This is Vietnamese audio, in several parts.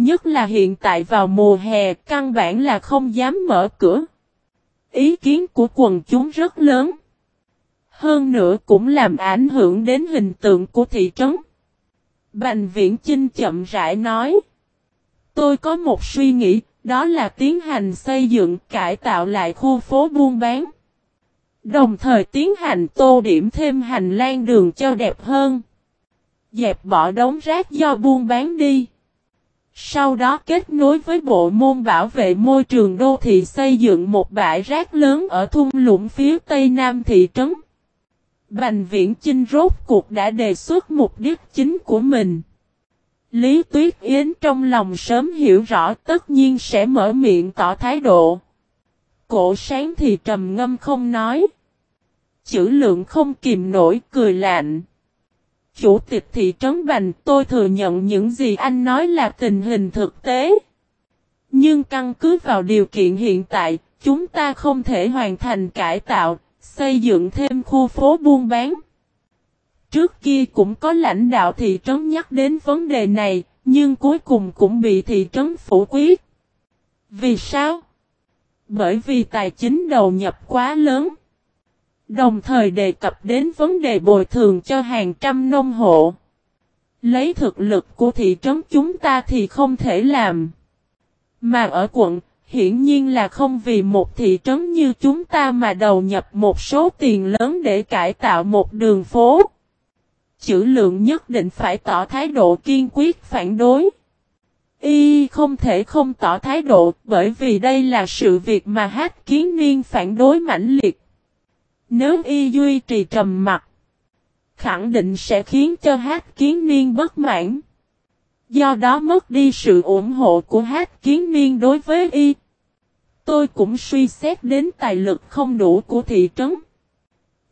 Nhất là hiện tại vào mùa hè căn bản là không dám mở cửa. Ý kiến của quần chúng rất lớn. Hơn nữa cũng làm ảnh hưởng đến hình tượng của thị trấn. Bành viễn Chinh chậm rãi nói. Tôi có một suy nghĩ, đó là tiến hành xây dựng cải tạo lại khu phố buôn bán. Đồng thời tiến hành tô điểm thêm hành lang đường cho đẹp hơn. Dẹp bỏ đống rác do buôn bán đi. Sau đó kết nối với bộ môn bảo vệ môi trường đô thị xây dựng một bãi rác lớn ở thung lũng phía tây nam thị trấn. Bành viễn Chinh rốt cuộc đã đề xuất mục đích chính của mình. Lý Tuyết Yến trong lòng sớm hiểu rõ tất nhiên sẽ mở miệng tỏ thái độ. Cổ sáng thì trầm ngâm không nói. Chữ lượng không kìm nổi, cười lạnh. Chủ tịch thị trấn Bành tôi thừa nhận những gì anh nói là tình hình thực tế. Nhưng căn cứ vào điều kiện hiện tại, chúng ta không thể hoàn thành cải tạo, xây dựng thêm khu phố buôn bán. Trước kia cũng có lãnh đạo thị trấn nhắc đến vấn đề này, nhưng cuối cùng cũng bị thị trấn phủ quyết. Vì sao? Bởi vì tài chính đầu nhập quá lớn. Đồng thời đề cập đến vấn đề bồi thường cho hàng trăm nông hộ. Lấy thực lực của thị trấn chúng ta thì không thể làm. Mà ở quận, hiển nhiên là không vì một thị trấn như chúng ta mà đầu nhập một số tiền lớn để cải tạo một đường phố. Chữ lượng nhất định phải tỏ thái độ kiên quyết phản đối. Y không thể không tỏ thái độ bởi vì đây là sự việc mà hát kiến niên phản đối mãnh liệt. Nếu y duy trì trầm mặt, khẳng định sẽ khiến cho hát kiến niên bất mãn. Do đó mất đi sự ủng hộ của hát kiến niên đối với y. Tôi cũng suy xét đến tài lực không đủ của thị trấn.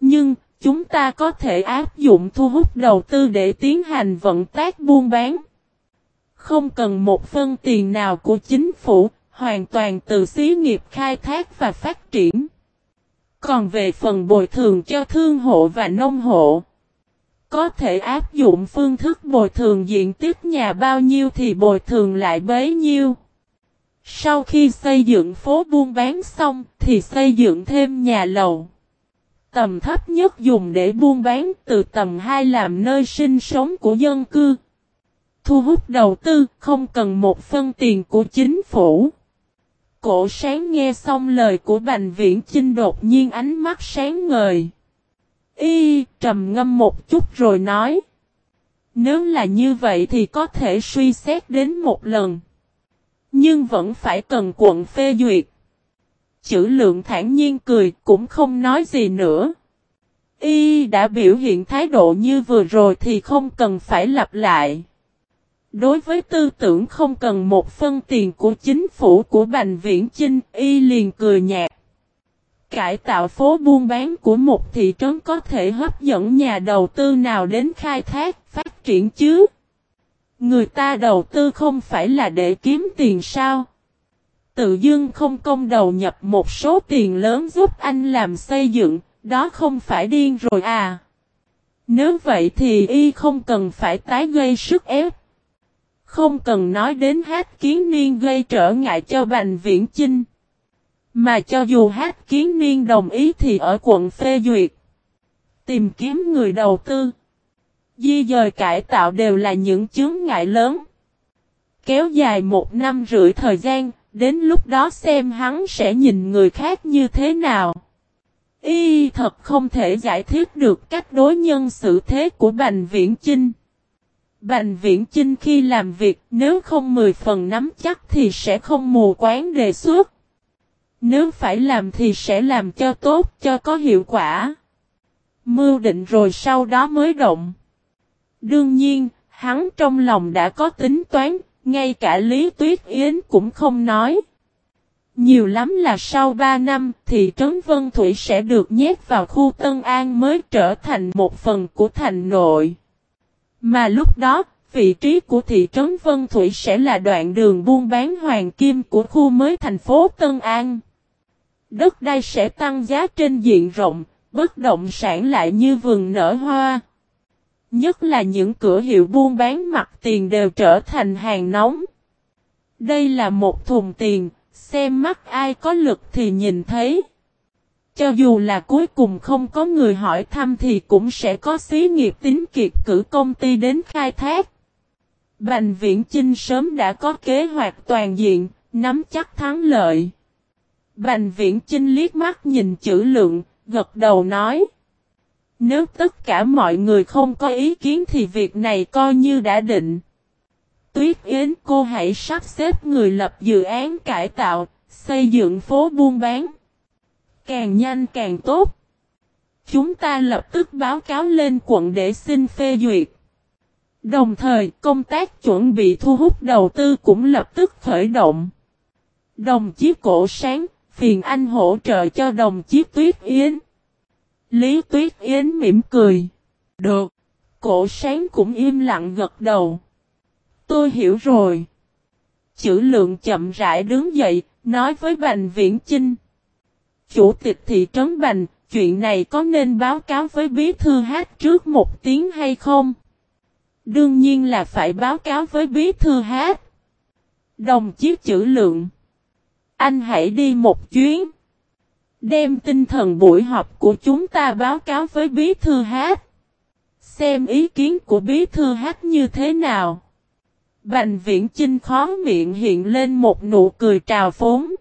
Nhưng, chúng ta có thể áp dụng thu hút đầu tư để tiến hành vận tác buôn bán. Không cần một phân tiền nào của chính phủ, hoàn toàn từ xí nghiệp khai thác và phát triển. Còn về phần bồi thường cho thương hộ và nông hộ, có thể áp dụng phương thức bồi thường diện tích nhà bao nhiêu thì bồi thường lại bấy nhiêu. Sau khi xây dựng phố buôn bán xong thì xây dựng thêm nhà lầu. Tầm thấp nhất dùng để buôn bán từ tầm 2 làm nơi sinh sống của dân cư. Thu hút đầu tư không cần một phân tiền của chính phủ. Cổ sáng nghe xong lời của Bành Viễn Chinh đột nhiên ánh mắt sáng ngời. Y, trầm ngâm một chút rồi nói. Nếu là như vậy thì có thể suy xét đến một lần. Nhưng vẫn phải cần quận phê duyệt. Chữ lượng thản nhiên cười cũng không nói gì nữa. Y đã biểu hiện thái độ như vừa rồi thì không cần phải lặp lại. Đối với tư tưởng không cần một phân tiền của chính phủ của Bành Viễn Chinh, y liền cười nhạt. Cải tạo phố buôn bán của một thị trấn có thể hấp dẫn nhà đầu tư nào đến khai thác, phát triển chứ? Người ta đầu tư không phải là để kiếm tiền sao? Tự dưng không công đầu nhập một số tiền lớn giúp anh làm xây dựng, đó không phải điên rồi à? Nếu vậy thì y không cần phải tái gây sức ép. Không cần nói đến hát kiến niên gây trở ngại cho Bành Viễn Chinh. Mà cho dù hát kiến niên đồng ý thì ở quận phê duyệt. Tìm kiếm người đầu tư. Di dời cải tạo đều là những chướng ngại lớn. Kéo dài một năm rưỡi thời gian, đến lúc đó xem hắn sẽ nhìn người khác như thế nào. Y thật không thể giải thích được cách đối nhân xử thế của Bành Viễn Chinh. Bành Viễn Chinh khi làm việc nếu không 10 phần nắm chắc thì sẽ không mù quán đề xuất. Nếu phải làm thì sẽ làm cho tốt cho có hiệu quả. Mưu định rồi sau đó mới động. Đương nhiên, hắn trong lòng đã có tính toán, ngay cả Lý Tuyết Yến cũng không nói. Nhiều lắm là sau 3 năm thị trấn Vân Thủy sẽ được nhét vào khu Tân An mới trở thành một phần của thành nội. Mà lúc đó, vị trí của thị trấn Vân Thủy sẽ là đoạn đường buôn bán hoàng kim của khu mới thành phố Tân An. Đất đai sẽ tăng giá trên diện rộng, bất động sản lại như vườn nở hoa. Nhất là những cửa hiệu buôn bán mặt tiền đều trở thành hàng nóng. Đây là một thùng tiền, xem mắt ai có lực thì nhìn thấy. Cho dù là cuối cùng không có người hỏi thăm thì cũng sẽ có xí nghiệp tính kiệt cử công ty đến khai thác. Bành viễn Chinh sớm đã có kế hoạch toàn diện, nắm chắc thắng lợi. Bành viễn Chinh liếc mắt nhìn chữ lượng, gật đầu nói. Nếu tất cả mọi người không có ý kiến thì việc này coi như đã định. Tuyết Yến cô hãy sắp xếp người lập dự án cải tạo, xây dựng phố buôn bán. Càng nhanh càng tốt. Chúng ta lập tức báo cáo lên quận để xin phê duyệt. Đồng thời công tác chuẩn bị thu hút đầu tư cũng lập tức khởi động. Đồng chí cổ sáng, phiền anh hỗ trợ cho đồng chí Tuyết Yến. Lý Tuyết Yến mỉm cười. Được. Cổ sáng cũng im lặng gật đầu. Tôi hiểu rồi. Chữ lượng chậm rãi đứng dậy, nói với Bành Viễn Chinh. Chủ tịch thị trấn Bành, chuyện này có nên báo cáo với bí thư hát trước một tiếng hay không? Đương nhiên là phải báo cáo với bí thư hát. Đồng chí chữ lượng. Anh hãy đi một chuyến. Đem tinh thần buổi họp của chúng ta báo cáo với bí thư hát. Xem ý kiến của bí thư hát như thế nào. Bành viễn chinh khó miệng hiện lên một nụ cười trào phúng.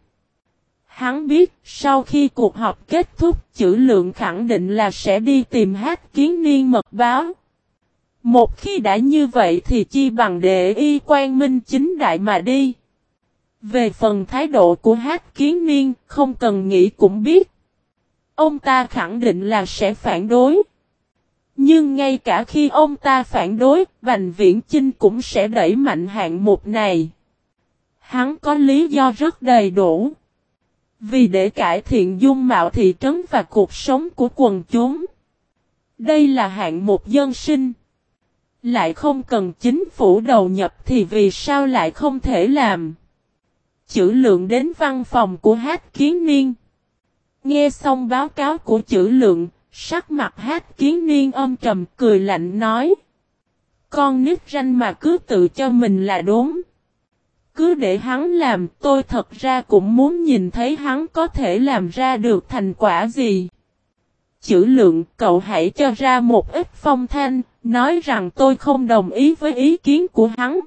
Hắn biết sau khi cuộc họp kết thúc chữ lượng khẳng định là sẽ đi tìm hát kiến niên mật báo. Một khi đã như vậy thì chi bằng để y quan minh chính đại mà đi. Về phần thái độ của hát kiến niên không cần nghĩ cũng biết. Ông ta khẳng định là sẽ phản đối. Nhưng ngay cả khi ông ta phản đối, Bành Viễn Chinh cũng sẽ đẩy mạnh hạng mục này. Hắn có lý do rất đầy đủ. Vì để cải thiện dung mạo thị trấn và cuộc sống của quần chúng. Đây là hạng mục dân sinh. Lại không cần chính phủ đầu nhập thì vì sao lại không thể làm. Chữ lượng đến văn phòng của hát kiến niên. Nghe xong báo cáo của chữ lượng, sắc mặt hát kiến niên âm trầm cười lạnh nói. Con nít ranh mà cứ tự cho mình là đúng. Cứ để hắn làm tôi thật ra cũng muốn nhìn thấy hắn có thể làm ra được thành quả gì. Chữ lượng cậu hãy cho ra một ít phong thanh, nói rằng tôi không đồng ý với ý kiến của hắn.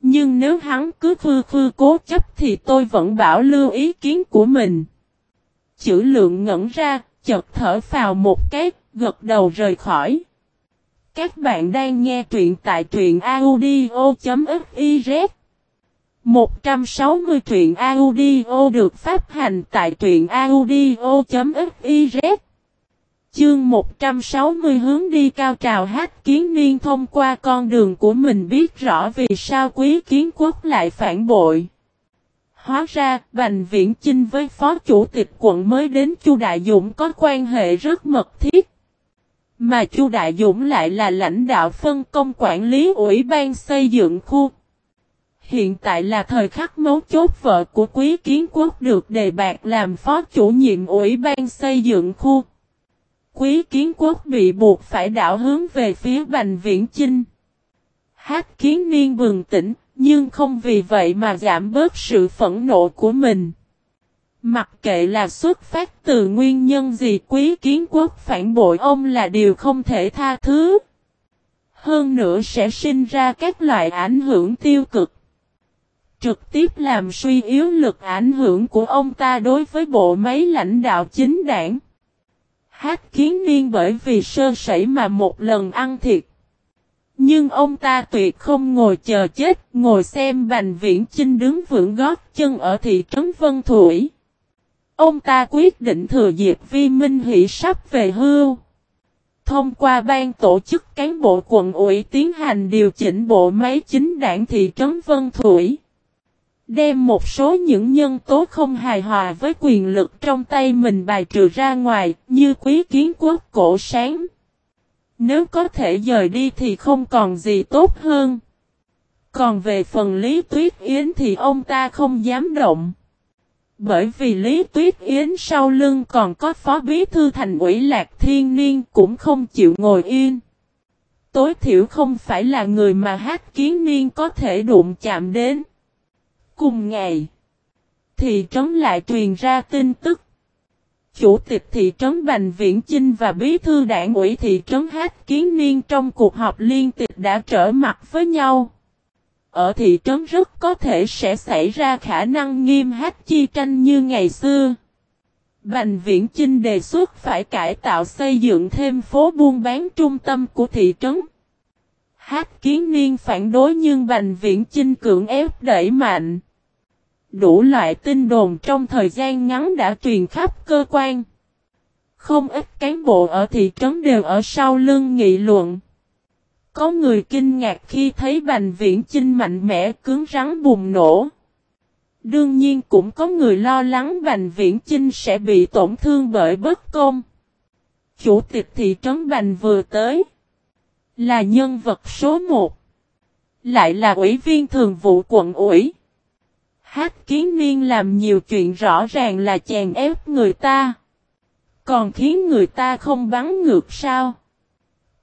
Nhưng nếu hắn cứ khư khư cố chấp thì tôi vẫn bảo lưu ý kiến của mình. Chữ lượng ngẩn ra, chợt thở vào một cái, gật đầu rời khỏi. Các bạn đang nghe truyện tại truyện audio.fif 160 truyện audio được phát hành tại truyện audio.fiz Chương 160 hướng đi cao trào hát kiến niên thông qua con đường của mình biết rõ vì sao quý kiến quốc lại phản bội. Hóa ra, Bành Viễn Chinh với phó chủ tịch quận mới đến Chu Đại Dũng có quan hệ rất mật thiết. Mà Chu Đại Dũng lại là lãnh đạo phân công quản lý ủy ban xây dựng khu. Hiện tại là thời khắc mấu chốt vợ của quý kiến quốc được đề bạc làm phó chủ nhiệm ủy ban xây dựng khu. Quý kiến quốc bị buộc phải đảo hướng về phía Bành Viễn Chinh. Hát kiến niên bừng tỉnh, nhưng không vì vậy mà giảm bớt sự phẫn nộ của mình. Mặc kệ là xuất phát từ nguyên nhân gì quý kiến quốc phản bội ông là điều không thể tha thứ. Hơn nữa sẽ sinh ra các loại ảnh hưởng tiêu cực. Trực tiếp làm suy yếu lực ảnh hưởng của ông ta đối với bộ máy lãnh đạo chính đảng. Hát kiến niên bởi vì sơ sẩy mà một lần ăn thiệt. Nhưng ông ta tuyệt không ngồi chờ chết, ngồi xem Bành Viễn Chinh đứng vững gót chân ở thị trấn Vân Thủy. Ông ta quyết định thừa dịp vi minh hỷ sắp về hưu. Thông qua ban tổ chức cán bộ quận ủy tiến hành điều chỉnh bộ máy chính đảng thị trấn Vân Thủy. Đem một số những nhân tố không hài hòa với quyền lực trong tay mình bài trừ ra ngoài, như quý kiến quốc cổ sáng. Nếu có thể dời đi thì không còn gì tốt hơn. Còn về phần Lý Tuyết Yến thì ông ta không dám động. Bởi vì Lý Tuyết Yến sau lưng còn có phó bí thư thành ủy Lạc Thiên Niên cũng không chịu ngồi yên. Tối thiểu không phải là người mà hát kiến niên có thể đụng chạm đến. Cùng ngày, thị trấn lại truyền ra tin tức. Chủ tịch thị trấn Bành Viễn Chinh và bí thư đảng ủy thị trấn Hát Kiến Niên trong cuộc họp liên tịch đã trở mặt với nhau. Ở thị trấn rất có thể sẽ xảy ra khả năng nghiêm hát chi tranh như ngày xưa. Bành Viễn Chinh đề xuất phải cải tạo xây dựng thêm phố buôn bán trung tâm của thị trấn. Hát kiến niên phản đối nhưng Bành Viễn Chinh cưỡng ép đẩy mạnh. Đủ loại tin đồn trong thời gian ngắn đã truyền khắp cơ quan. Không ít cán bộ ở thị trấn đều ở sau lưng nghị luận. Có người kinh ngạc khi thấy Bành Viễn Chinh mạnh mẽ cứng rắn bùng nổ. Đương nhiên cũng có người lo lắng Bành Viễn Chinh sẽ bị tổn thương bởi bất công. Chủ tịch thị trấn Bành vừa tới. Là nhân vật số 1. Lại là ủy viên thường vụ quận ủy. Hát kiến niên làm nhiều chuyện rõ ràng là chèn ép người ta. Còn khiến người ta không bắn ngược sao.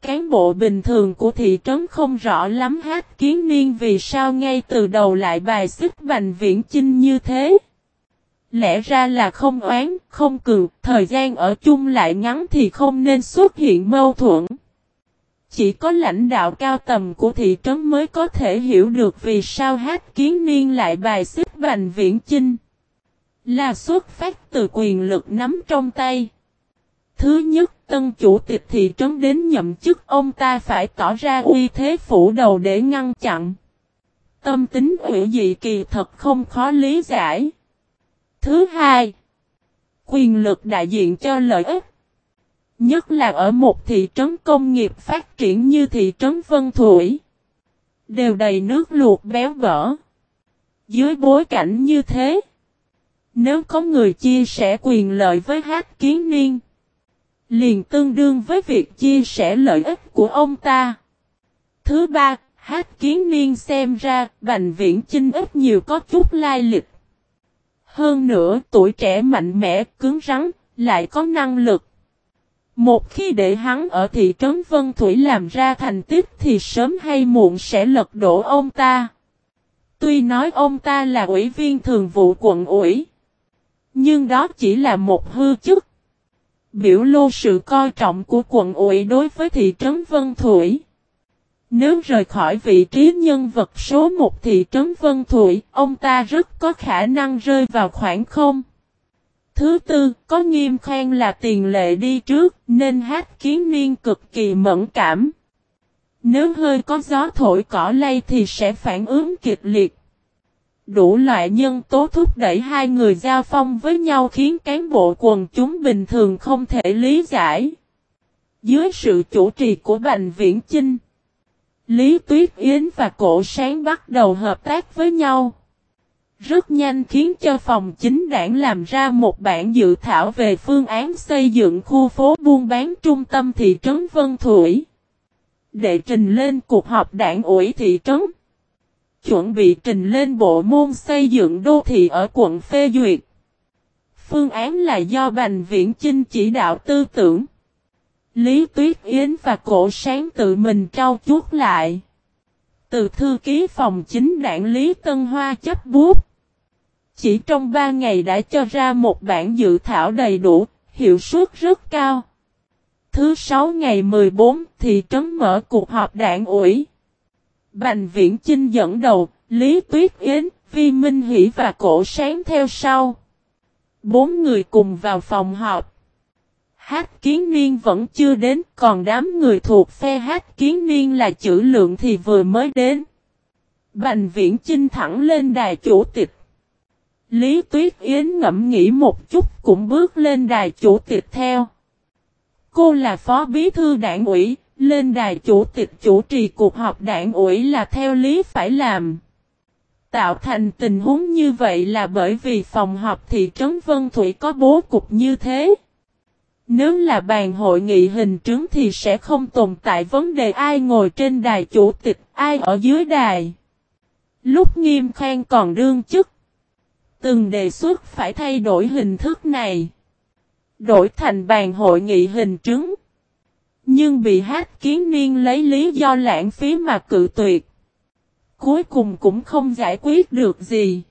Cán bộ bình thường của thị trấn không rõ lắm hát kiến niên vì sao ngay từ đầu lại bài xích bành viễn chinh như thế. Lẽ ra là không oán, không cường, thời gian ở chung lại ngắn thì không nên xuất hiện mâu thuẫn. Chỉ có lãnh đạo cao tầm của thị trấn mới có thể hiểu được vì sao hát kiến niên lại bài xích bành viễn chinh. Là xuất phát từ quyền lực nắm trong tay. Thứ nhất, tân chủ tịch thị trấn đến nhậm chức ông ta phải tỏ ra uy thế phủ đầu để ngăn chặn. Tâm tính ủy dị kỳ thật không khó lý giải. Thứ hai, quyền lực đại diện cho lợi ích. Nhất là ở một thị trấn công nghiệp phát triển như thị trấn Vân Thủy. Đều đầy nước luộc béo bở. Dưới bối cảnh như thế. Nếu có người chia sẻ quyền lợi với hát kiến niên. Liền tương đương với việc chia sẻ lợi ích của ông ta. Thứ ba, hát kiến niên xem ra Bành Viễn Chinh ít nhiều có chút lai lịch. Hơn nữa tuổi trẻ mạnh mẽ, cứng rắn, lại có năng lực. Một khi để hắn ở thị trấn Vân Thủy làm ra thành tích thì sớm hay muộn sẽ lật đổ ông ta. Tuy nói ông ta là ủy viên thường vụ quận ủy. Nhưng đó chỉ là một hư chức. Biểu lô sự coi trọng của quận ủy đối với thị trấn Vân Thủy. Nếu rời khỏi vị trí nhân vật số một thị trấn Vân Thủy, ông ta rất có khả năng rơi vào khoảng không. Thứ tư, có nghiêm khen là tiền lệ đi trước, nên hát kiến niên cực kỳ mẫn cảm. Nếu hơi có gió thổi cỏ lay thì sẽ phản ứng kịch liệt. Đủ loại nhân tố thúc đẩy hai người giao phong với nhau khiến cán bộ quần chúng bình thường không thể lý giải. Dưới sự chủ trì của Bành Viễn Chinh, Lý Tuyết Yến và Cổ Sáng bắt đầu hợp tác với nhau. Rất nhanh khiến cho phòng chính đảng làm ra một bản dự thảo về phương án xây dựng khu phố buôn bán trung tâm thị trấn Vân Thủy. Để trình lên cuộc họp đảng ủy thị trấn. Chuẩn bị trình lên bộ môn xây dựng đô thị ở quận phê duyệt. Phương án là do Bành Viễn Chinh chỉ đạo tư tưởng. Lý Tuyết Yến và Cổ Sáng tự mình trao chuốt lại. Từ thư ký phòng chính đảng Lý Tân Hoa chấp bút. Chỉ trong 3 ngày đã cho ra một bản dự thảo đầy đủ, hiệu suất rất cao. Thứ 6 ngày 14 thì trấn mở cuộc họp đảng ủy. Bành Viễn Chinh dẫn đầu, Lý Tuyết Yến, Vi Minh Hỷ và Cổ Sáng theo sau. Bốn người cùng vào phòng họp. Hát kiến niên vẫn chưa đến, còn đám người thuộc phe hát kiến niên là chữ lượng thì vừa mới đến. Bành viễn chinh thẳng lên đài chủ tịch. Lý Tuyết Yến ngẫm nghĩ một chút cũng bước lên đài chủ tịch theo. Cô là phó bí thư đảng ủy, lên đài chủ tịch chủ trì cuộc họp đảng ủy là theo lý phải làm. Tạo thành tình huống như vậy là bởi vì phòng họp thị trấn Vân Thủy có bố cục như thế. Nếu là bàn hội nghị hình trướng thì sẽ không tồn tại vấn đề ai ngồi trên đài chủ tịch, ai ở dưới đài. Lúc nghiêm khang còn đương chức, từng đề xuất phải thay đổi hình thức này. Đổi thành bàn hội nghị hình trứng, Nhưng bị hát kiến niên lấy lý do lãng phí mà cự tuyệt. Cuối cùng cũng không giải quyết được gì.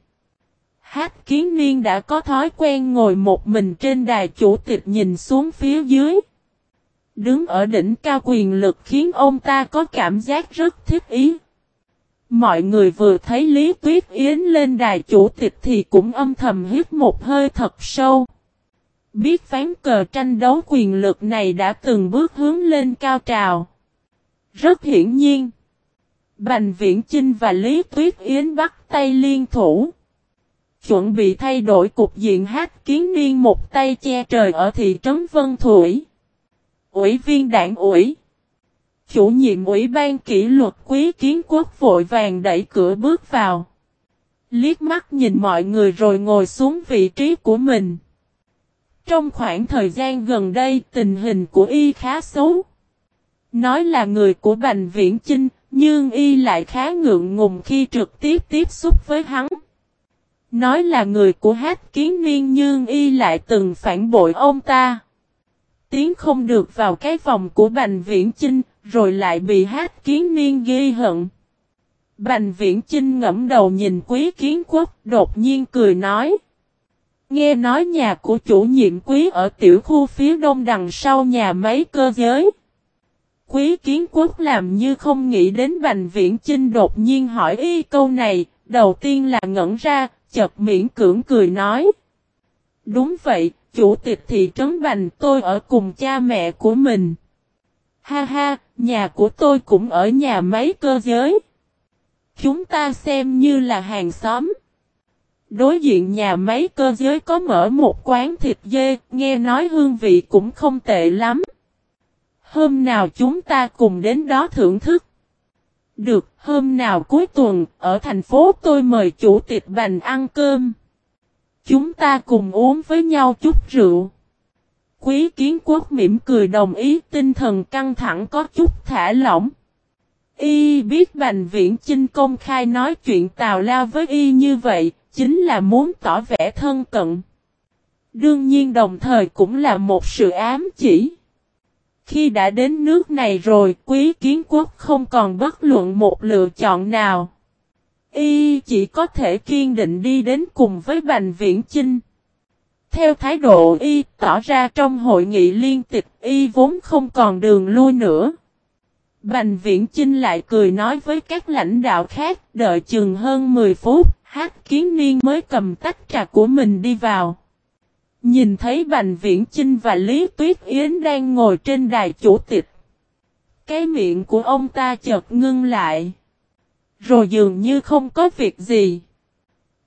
Hát kiến niên đã có thói quen ngồi một mình trên đài chủ tịch nhìn xuống phía dưới. Đứng ở đỉnh cao quyền lực khiến ông ta có cảm giác rất thích ý. Mọi người vừa thấy Lý Tuyết Yến lên đài chủ tịch thì cũng âm thầm hít một hơi thật sâu. Biết ván cờ tranh đấu quyền lực này đã từng bước hướng lên cao trào. Rất hiển nhiên. Bành Viễn Chinh và Lý Tuyết Yến bắt tay liên thủ. Chuẩn bị thay đổi cục diện hát kiến niên một tay che trời ở thị trấn Vân Thủy. Ủy viên đảng ủy. Chủ nhiệm ủy ban kỷ luật quý kiến quốc vội vàng đẩy cửa bước vào. Liếc mắt nhìn mọi người rồi ngồi xuống vị trí của mình. Trong khoảng thời gian gần đây tình hình của y khá xấu. Nói là người của Bành Viễn Chinh, nhưng y lại khá ngượng ngùng khi trực tiếp tiếp xúc với hắn. Nói là người của hát kiến niên nhưng y lại từng phản bội ông ta. Tiến không được vào cái vòng của Bành Viễn Chinh, rồi lại bị hát kiến niên ghi hận. Bành Viễn Chinh ngẫm đầu nhìn quý kiến quốc, đột nhiên cười nói. Nghe nói nhà của chủ nhiệm quý ở tiểu khu phía đông đằng sau nhà máy cơ giới. Quý kiến quốc làm như không nghĩ đến Bành Viễn Chinh đột nhiên hỏi y câu này, đầu tiên là ngẩn ra, chợt miễn cưỡng cười nói. Đúng vậy, chủ tịch thị trấn Bành tôi ở cùng cha mẹ của mình. Ha ha, nhà của tôi cũng ở nhà máy cơ giới. Chúng ta xem như là hàng xóm. Đối diện nhà máy cơ giới có mở một quán thịt dê, nghe nói hương vị cũng không tệ lắm. Hôm nào chúng ta cùng đến đó thưởng thức. Được, hôm nào cuối tuần, ở thành phố tôi mời chủ tịch bành ăn cơm. Chúng ta cùng uống với nhau chút rượu. Quý kiến quốc mỉm cười đồng ý tinh thần căng thẳng có chút thả lỏng. Y biết Bành Viễn Chinh công khai nói chuyện tào lao với Y như vậy, chính là muốn tỏ vẻ thân cận. Đương nhiên đồng thời cũng là một sự ám chỉ. Khi đã đến nước này rồi, quý kiến quốc không còn bất luận một lựa chọn nào. Y chỉ có thể kiên định đi đến cùng với Bành Viễn Chinh. Theo thái độ Y tỏ ra trong hội nghị liên tịch Y vốn không còn đường lui nữa. Bành Viễn Chinh lại cười nói với các lãnh đạo khác đợi chừng hơn 10 phút, hát kiến niên mới cầm tách trà của mình đi vào. Nhìn thấy Bành Viễn Chinh và Lý Tuyết Yến đang ngồi trên đài chủ tịch. Cái miệng của ông ta chợt ngưng lại. Rồi dường như không có việc gì.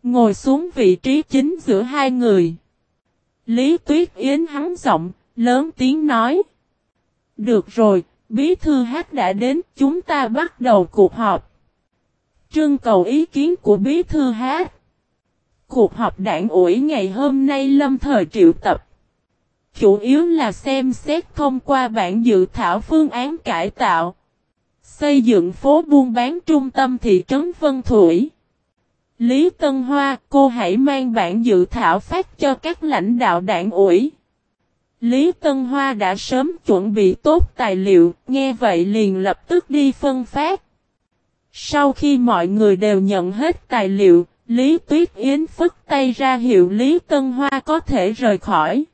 Ngồi xuống vị trí chính giữa hai người. Lý Tuyết Yến hắn giọng, lớn tiếng nói. Được rồi, bí thư hát đã đến, chúng ta bắt đầu cuộc họp. Trưng cầu ý kiến của bí thư hát. Cuộc họp đảng ủy ngày hôm nay lâm thời triệu tập. Chủ yếu là xem xét thông qua bản dự thảo phương án cải tạo. Xây dựng phố buôn bán trung tâm thị trấn Vân Thủy. Lý Tân Hoa, cô hãy mang bản dự thảo phát cho các lãnh đạo đảng ủy. Lý Tân Hoa đã sớm chuẩn bị tốt tài liệu, nghe vậy liền lập tức đi phân phát. Sau khi mọi người đều nhận hết tài liệu, Lý Tuyết Yến phức tay ra hiệu Lý Tân Hoa có thể rời khỏi.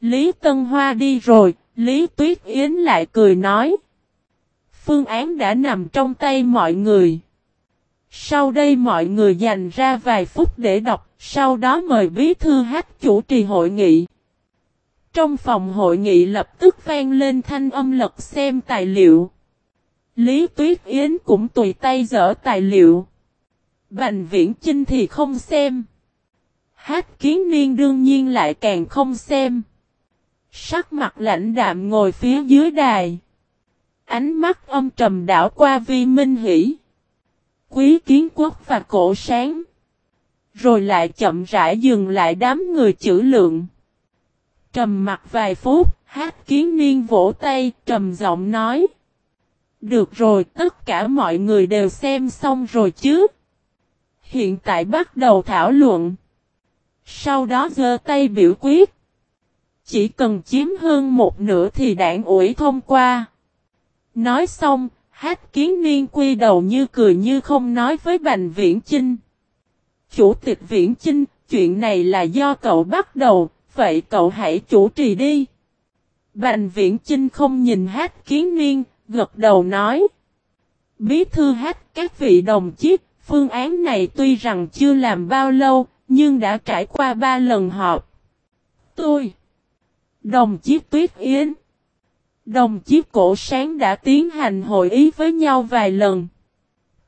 Lý Tân Hoa đi rồi, Lý Tuyết Yến lại cười nói. Phương án đã nằm trong tay mọi người. Sau đây mọi người dành ra vài phút để đọc, sau đó mời bí thư hát chủ trì hội nghị. Trong phòng hội nghị lập tức vang lên thanh âm lật xem tài liệu. Lý Tuyết Yến cũng tùy tay dở tài liệu. Bành viễn Trinh thì không xem. Hát kiến niên đương nhiên lại càng không xem. Sắc mặt lãnh đạm ngồi phía dưới đài. Ánh mắt âm trầm đảo qua vi minh hỷ. Quý kiến quốc và cổ sáng. Rồi lại chậm rãi dừng lại đám người chữ lượng. Trầm mặt vài phút, hát kiến niên vỗ tay, trầm giọng nói. Được rồi, tất cả mọi người đều xem xong rồi chứ. Hiện tại bắt đầu thảo luận. Sau đó giơ tay biểu quyết. Chỉ cần chiếm hơn một nửa thì đảng ủy thông qua. Nói xong, hát kiến niên quy đầu như cười như không nói với Bành Viễn Chinh. Chủ tịch Viễn Chinh, chuyện này là do cậu bắt đầu, vậy cậu hãy chủ trì đi. Bành Viễn Chinh không nhìn hát kiến niên, gật đầu nói. Bí thư hát các vị đồng chí, phương án này tuy rằng chưa làm bao lâu, nhưng đã trải qua ba lần họp. Tôi, đồng chí Tuyết Yến, đồng chí Cổ Sáng đã tiến hành hội ý với nhau vài lần.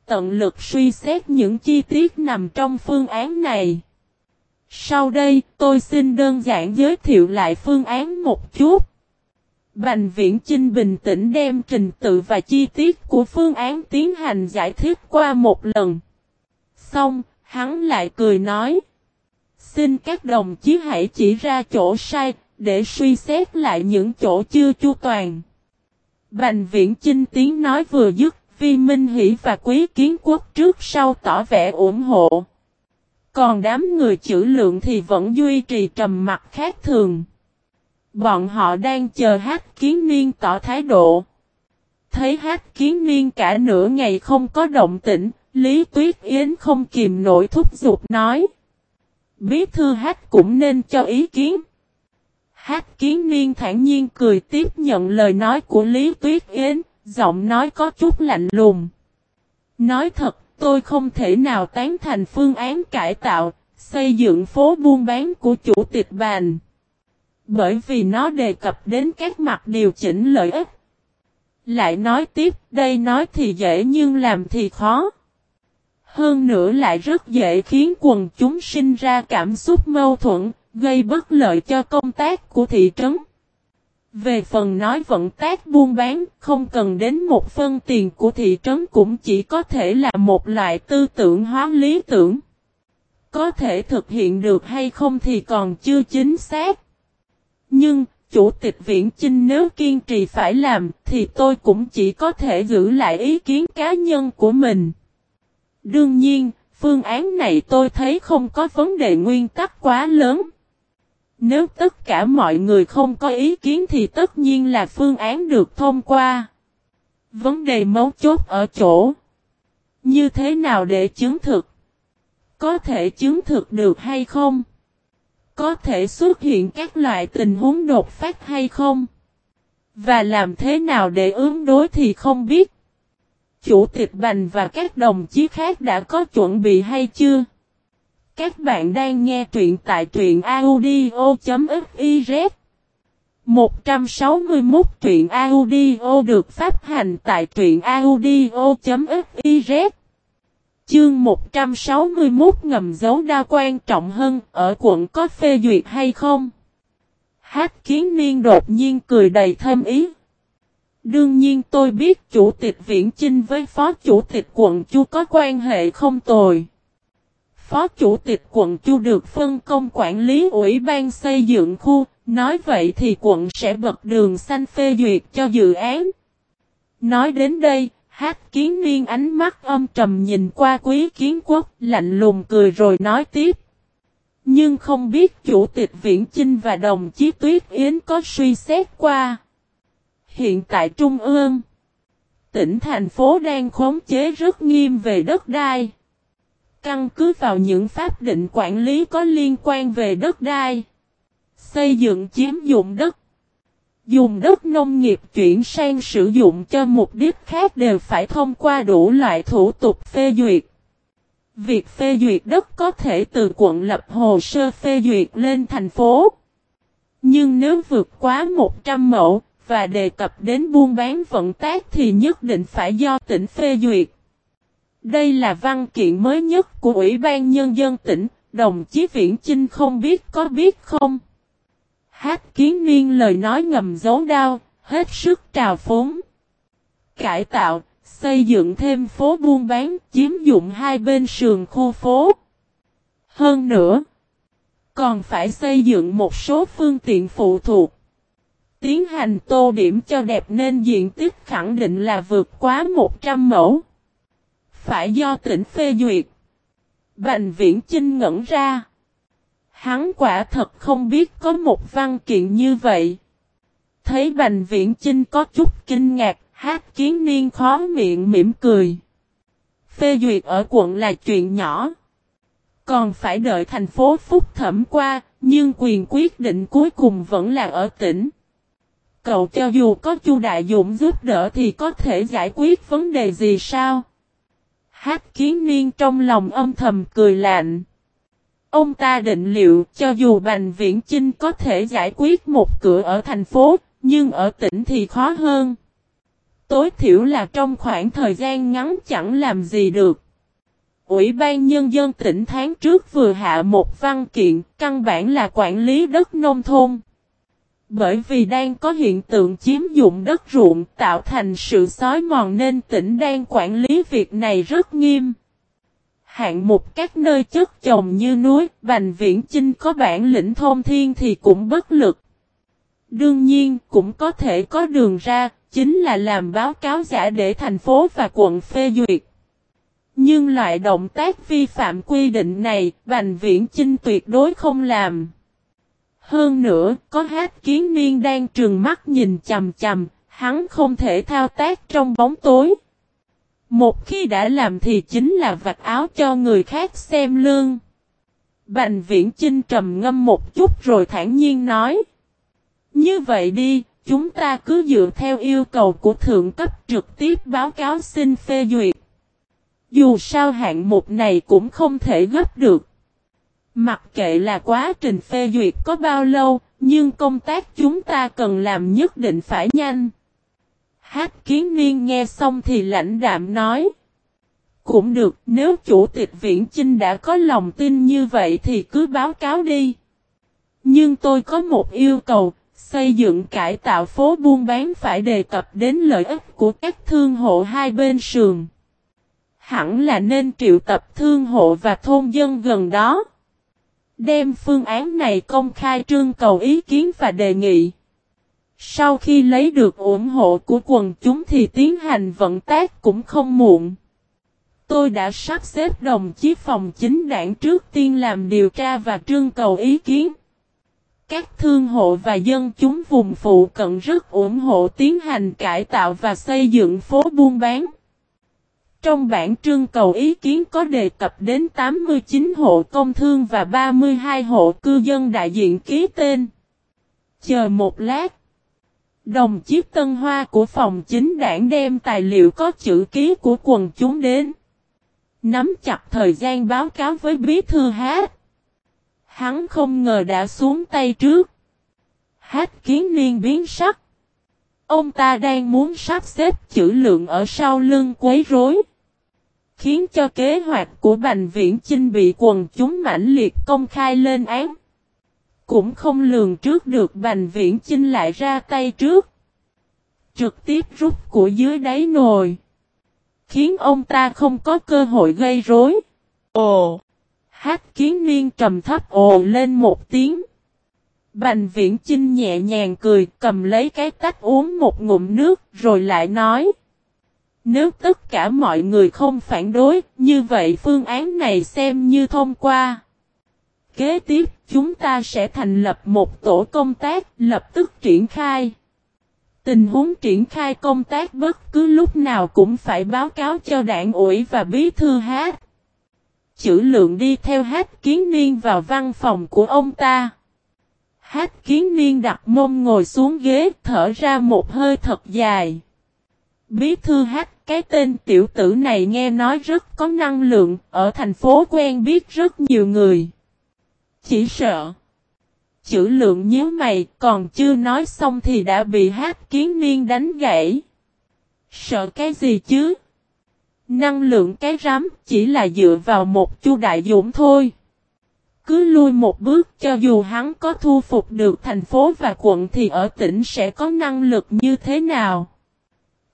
Tận lực suy xét những chi tiết nằm trong phương án này. Sau đây, tôi xin đơn giản giới thiệu lại phương án một chút. Bành Viễn Chinh bình tĩnh đem trình tự và chi tiết của phương án tiến hành giải thích qua một lần. Xong, hắn lại cười nói. Xin các đồng chí hãy chỉ ra chỗ sai, để suy xét lại những chỗ chưa chu toàn. Bành Viễn Chinh tiếng nói vừa dứt, Vi Minh Hỷ và Quý Kiến Quốc trước sau tỏ vẻ ủng hộ. Còn đám người chữ lượng thì vẫn duy trì trầm mặt khác thường. Bọn họ đang chờ hát kiến niên tỏ thái độ. Thấy hát kiến niên cả nửa ngày không có động tĩnh, Lý Tuyết Yến không kìm nổi thúc giục nói. Bí thư hát cũng nên cho ý kiến. Hát kiến niên thản nhiên cười tiếp nhận lời nói của Lý Tuyết Yến, giọng nói có chút lạnh lùng. Nói thật, tôi không thể nào tán thành phương án cải tạo, xây dựng phố buôn bán của chủ tịch bàn. Bởi vì nó đề cập đến các mặt điều chỉnh lợi ích. Lại nói tiếp, đây nói thì dễ nhưng làm thì khó. Hơn nữa lại rất dễ khiến quần chúng sinh ra cảm xúc mâu thuẫn, gây bất lợi cho công tác của thị trấn. Về phần nói vận tác buôn bán, không cần đến một phân tiền của thị trấn cũng chỉ có thể là một loại tư tưởng hóa lý tưởng. Có thể thực hiện được hay không thì còn chưa chính xác. Nhưng, Chủ tịch Viễn Chinh nếu kiên trì phải làm, thì tôi cũng chỉ có thể giữ lại ý kiến cá nhân của mình. Đương nhiên, phương án này tôi thấy không có vấn đề nguyên tắc quá lớn. Nếu tất cả mọi người không có ý kiến thì tất nhiên là phương án được thông qua. Vấn đề mấu chốt ở chỗ. Như thế nào để chứng thực? Có thể chứng thực được hay không? Có thể xuất hiện các loại tình huống đột phát hay không? Và làm thế nào để ứng đối thì không biết. Chủ tịch Bành và các đồng chí khác đã có chuẩn bị hay chưa? Các bạn đang nghe truyện tại truyện audio.fiz 161 truyện audio được phát hành tại truyện audio.fiz Chương 161 ngầm dấu đa quan trọng hơn ở quận có phê duyệt hay không? Hát kiến niên đột nhiên cười đầy thêm ý. Đương nhiên tôi biết chủ tịch Viễn Chinh với phó chủ tịch quận Chu có quan hệ không tồi. Phó chủ tịch quận Chu được phân công quản lý ủy ban xây dựng khu, nói vậy thì quận sẽ bật đường xanh phê duyệt cho dự án. Nói đến đây, hát kiến niên ánh mắt âm trầm nhìn qua quý kiến quốc, lạnh lùng cười rồi nói tiếp. Nhưng không biết chủ tịch Viễn Chinh và đồng chí Tuyết Yến có suy xét qua. Hiện tại Trung ương, tỉnh thành phố đang khống chế rất nghiêm về đất đai. Căn cứ vào những pháp định quản lý có liên quan về đất đai. Xây dựng chiếm dụng đất. Dùng đất nông nghiệp chuyển sang sử dụng cho mục đích khác đều phải thông qua đủ loại thủ tục phê duyệt. Việc phê duyệt đất có thể từ quận lập hồ sơ phê duyệt lên thành phố. Nhưng nếu vượt quá 100 mẫu và đề cập đến buôn bán vận tác thì nhất định phải do tỉnh phê duyệt. Đây là văn kiện mới nhất của Ủy ban Nhân dân tỉnh, đồng chí Viễn Chinh không biết có biết không? Hát kiến niên lời nói ngầm dấu đau, hết sức trào phúng. Cải tạo, xây dựng thêm phố buôn bán, chiếm dụng hai bên sườn khu phố. Hơn nữa, còn phải xây dựng một số phương tiện phụ thuộc. Tiến hành tô điểm cho đẹp nên diện tích khẳng định là vượt quá 100 mẫu. Phải do tỉnh phê duyệt. Bành viễn Chinh ngẩn ra. Hắn quả thật không biết có một văn kiện như vậy. Thấy Bành Viễn Chinh có chút kinh ngạc, hát kiến niên khó miệng mỉm cười. Phê duyệt ở quận là chuyện nhỏ. Còn phải đợi thành phố phúc thẩm qua, nhưng quyền quyết định cuối cùng vẫn là ở tỉnh. Cậu cho dù có Chu Đại Dụng giúp đỡ thì có thể giải quyết vấn đề gì sao? Hát kiến niên trong lòng âm thầm cười lạnh. Ông ta định liệu cho dù Bành Viễn Chinh có thể giải quyết một cửa ở thành phố, nhưng ở tỉnh thì khó hơn. Tối thiểu là trong khoảng thời gian ngắn chẳng làm gì được. Ủy ban Nhân dân tỉnh tháng trước vừa hạ một văn kiện, căn bản là quản lý đất nông thôn. Bởi vì đang có hiện tượng chiếm dụng đất ruộng tạo thành sự xói mòn nên tỉnh đang quản lý việc này rất nghiêm. Hạng mục các nơi chất trồng như núi, Bành Viễn Chinh có bản lĩnh thôn thiên thì cũng bất lực. Đương nhiên cũng có thể có đường ra, chính là làm báo cáo giả để thành phố và quận phê duyệt. Nhưng loại động tác vi phạm quy định này, Bành Viễn Chinh tuyệt đối không làm. Hơn nữa, có hát kiến niên đang trừng mắt nhìn chầm chầm, hắn không thể thao tác trong bóng tối. Một khi đã làm thì chính là vạch áo cho người khác xem lương. Bành viễn Trinh trầm ngâm một chút rồi thản nhiên nói. Như vậy đi, chúng ta cứ dựa theo yêu cầu của thượng cấp trực tiếp báo cáo xin phê duyệt. Dù sao hạng mục này cũng không thể gấp được. Mặc kệ là quá trình phê duyệt có bao lâu, nhưng công tác chúng ta cần làm nhất định phải nhanh. Hát kiến niên nghe xong thì lãnh đạm nói. Cũng được, nếu chủ tịch Viễn Chinh đã có lòng tin như vậy thì cứ báo cáo đi. Nhưng tôi có một yêu cầu, xây dựng cải tạo phố buôn bán phải đề cập đến lợi ích của các thương hộ hai bên sườn. Hẳn là nên triệu tập thương hộ và thôn dân gần đó. Đem phương án này công khai trương cầu ý kiến và đề nghị. Sau khi lấy được ủng hộ của quần chúng thì tiến hành vận tác cũng không muộn. Tôi đã sắp xếp đồng chí phòng chính đảng trước tiên làm điều tra và trương cầu ý kiến. Các thương hộ và dân chúng vùng phụ cận rất ủng hộ tiến hành cải tạo và xây dựng phố buôn bán. Trong bản trương cầu ý kiến có đề cập đến 89 hộ công thương và 32 hộ cư dân đại diện ký tên. Chờ một lát. Đồng chiếc tân hoa của phòng chính đảng đem tài liệu có chữ ký của quần chúng đến. Nắm chặt thời gian báo cáo với bí thư hát. Hắn không ngờ đã xuống tay trước. Hát kiến niên biến sắc. Ông ta đang muốn sắp xếp chữ lượng ở sau lưng quấy rối. Khiến cho kế hoạch của Bành Viễn Chinh bị quần chúng mãnh liệt công khai lên án. Cũng không lường trước được Bành Viễn Chinh lại ra tay trước. Trực tiếp rút của dưới đáy nồi. Khiến ông ta không có cơ hội gây rối. Ồ! Hát kiến niên trầm thấp ồ lên một tiếng. Bành viễn Chinh nhẹ nhàng cười, cầm lấy cái tách uống một ngụm nước rồi lại nói. Nếu tất cả mọi người không phản đối, như vậy phương án này xem như thông qua. Kế tiếp, chúng ta sẽ thành lập một tổ công tác, lập tức triển khai. Tình huống triển khai công tác bất cứ lúc nào cũng phải báo cáo cho đảng ủy và bí thư hát. Chữ lượng đi theo hát kiến niên vào văn phòng của ông ta. Hát kiến niên đặt mông ngồi xuống ghế thở ra một hơi thật dài. Bí thư hát cái tên tiểu tử này nghe nói rất có năng lượng, ở thành phố quen biết rất nhiều người. Chỉ sợ. Chữ lượng nhớ mày còn chưa nói xong thì đã bị hát kiến niên đánh gãy. Sợ cái gì chứ? Năng lượng cái rắm chỉ là dựa vào một chu đại dũng thôi. Cứ lui một bước cho dù hắn có thu phục được thành phố và quận thì ở tỉnh sẽ có năng lực như thế nào.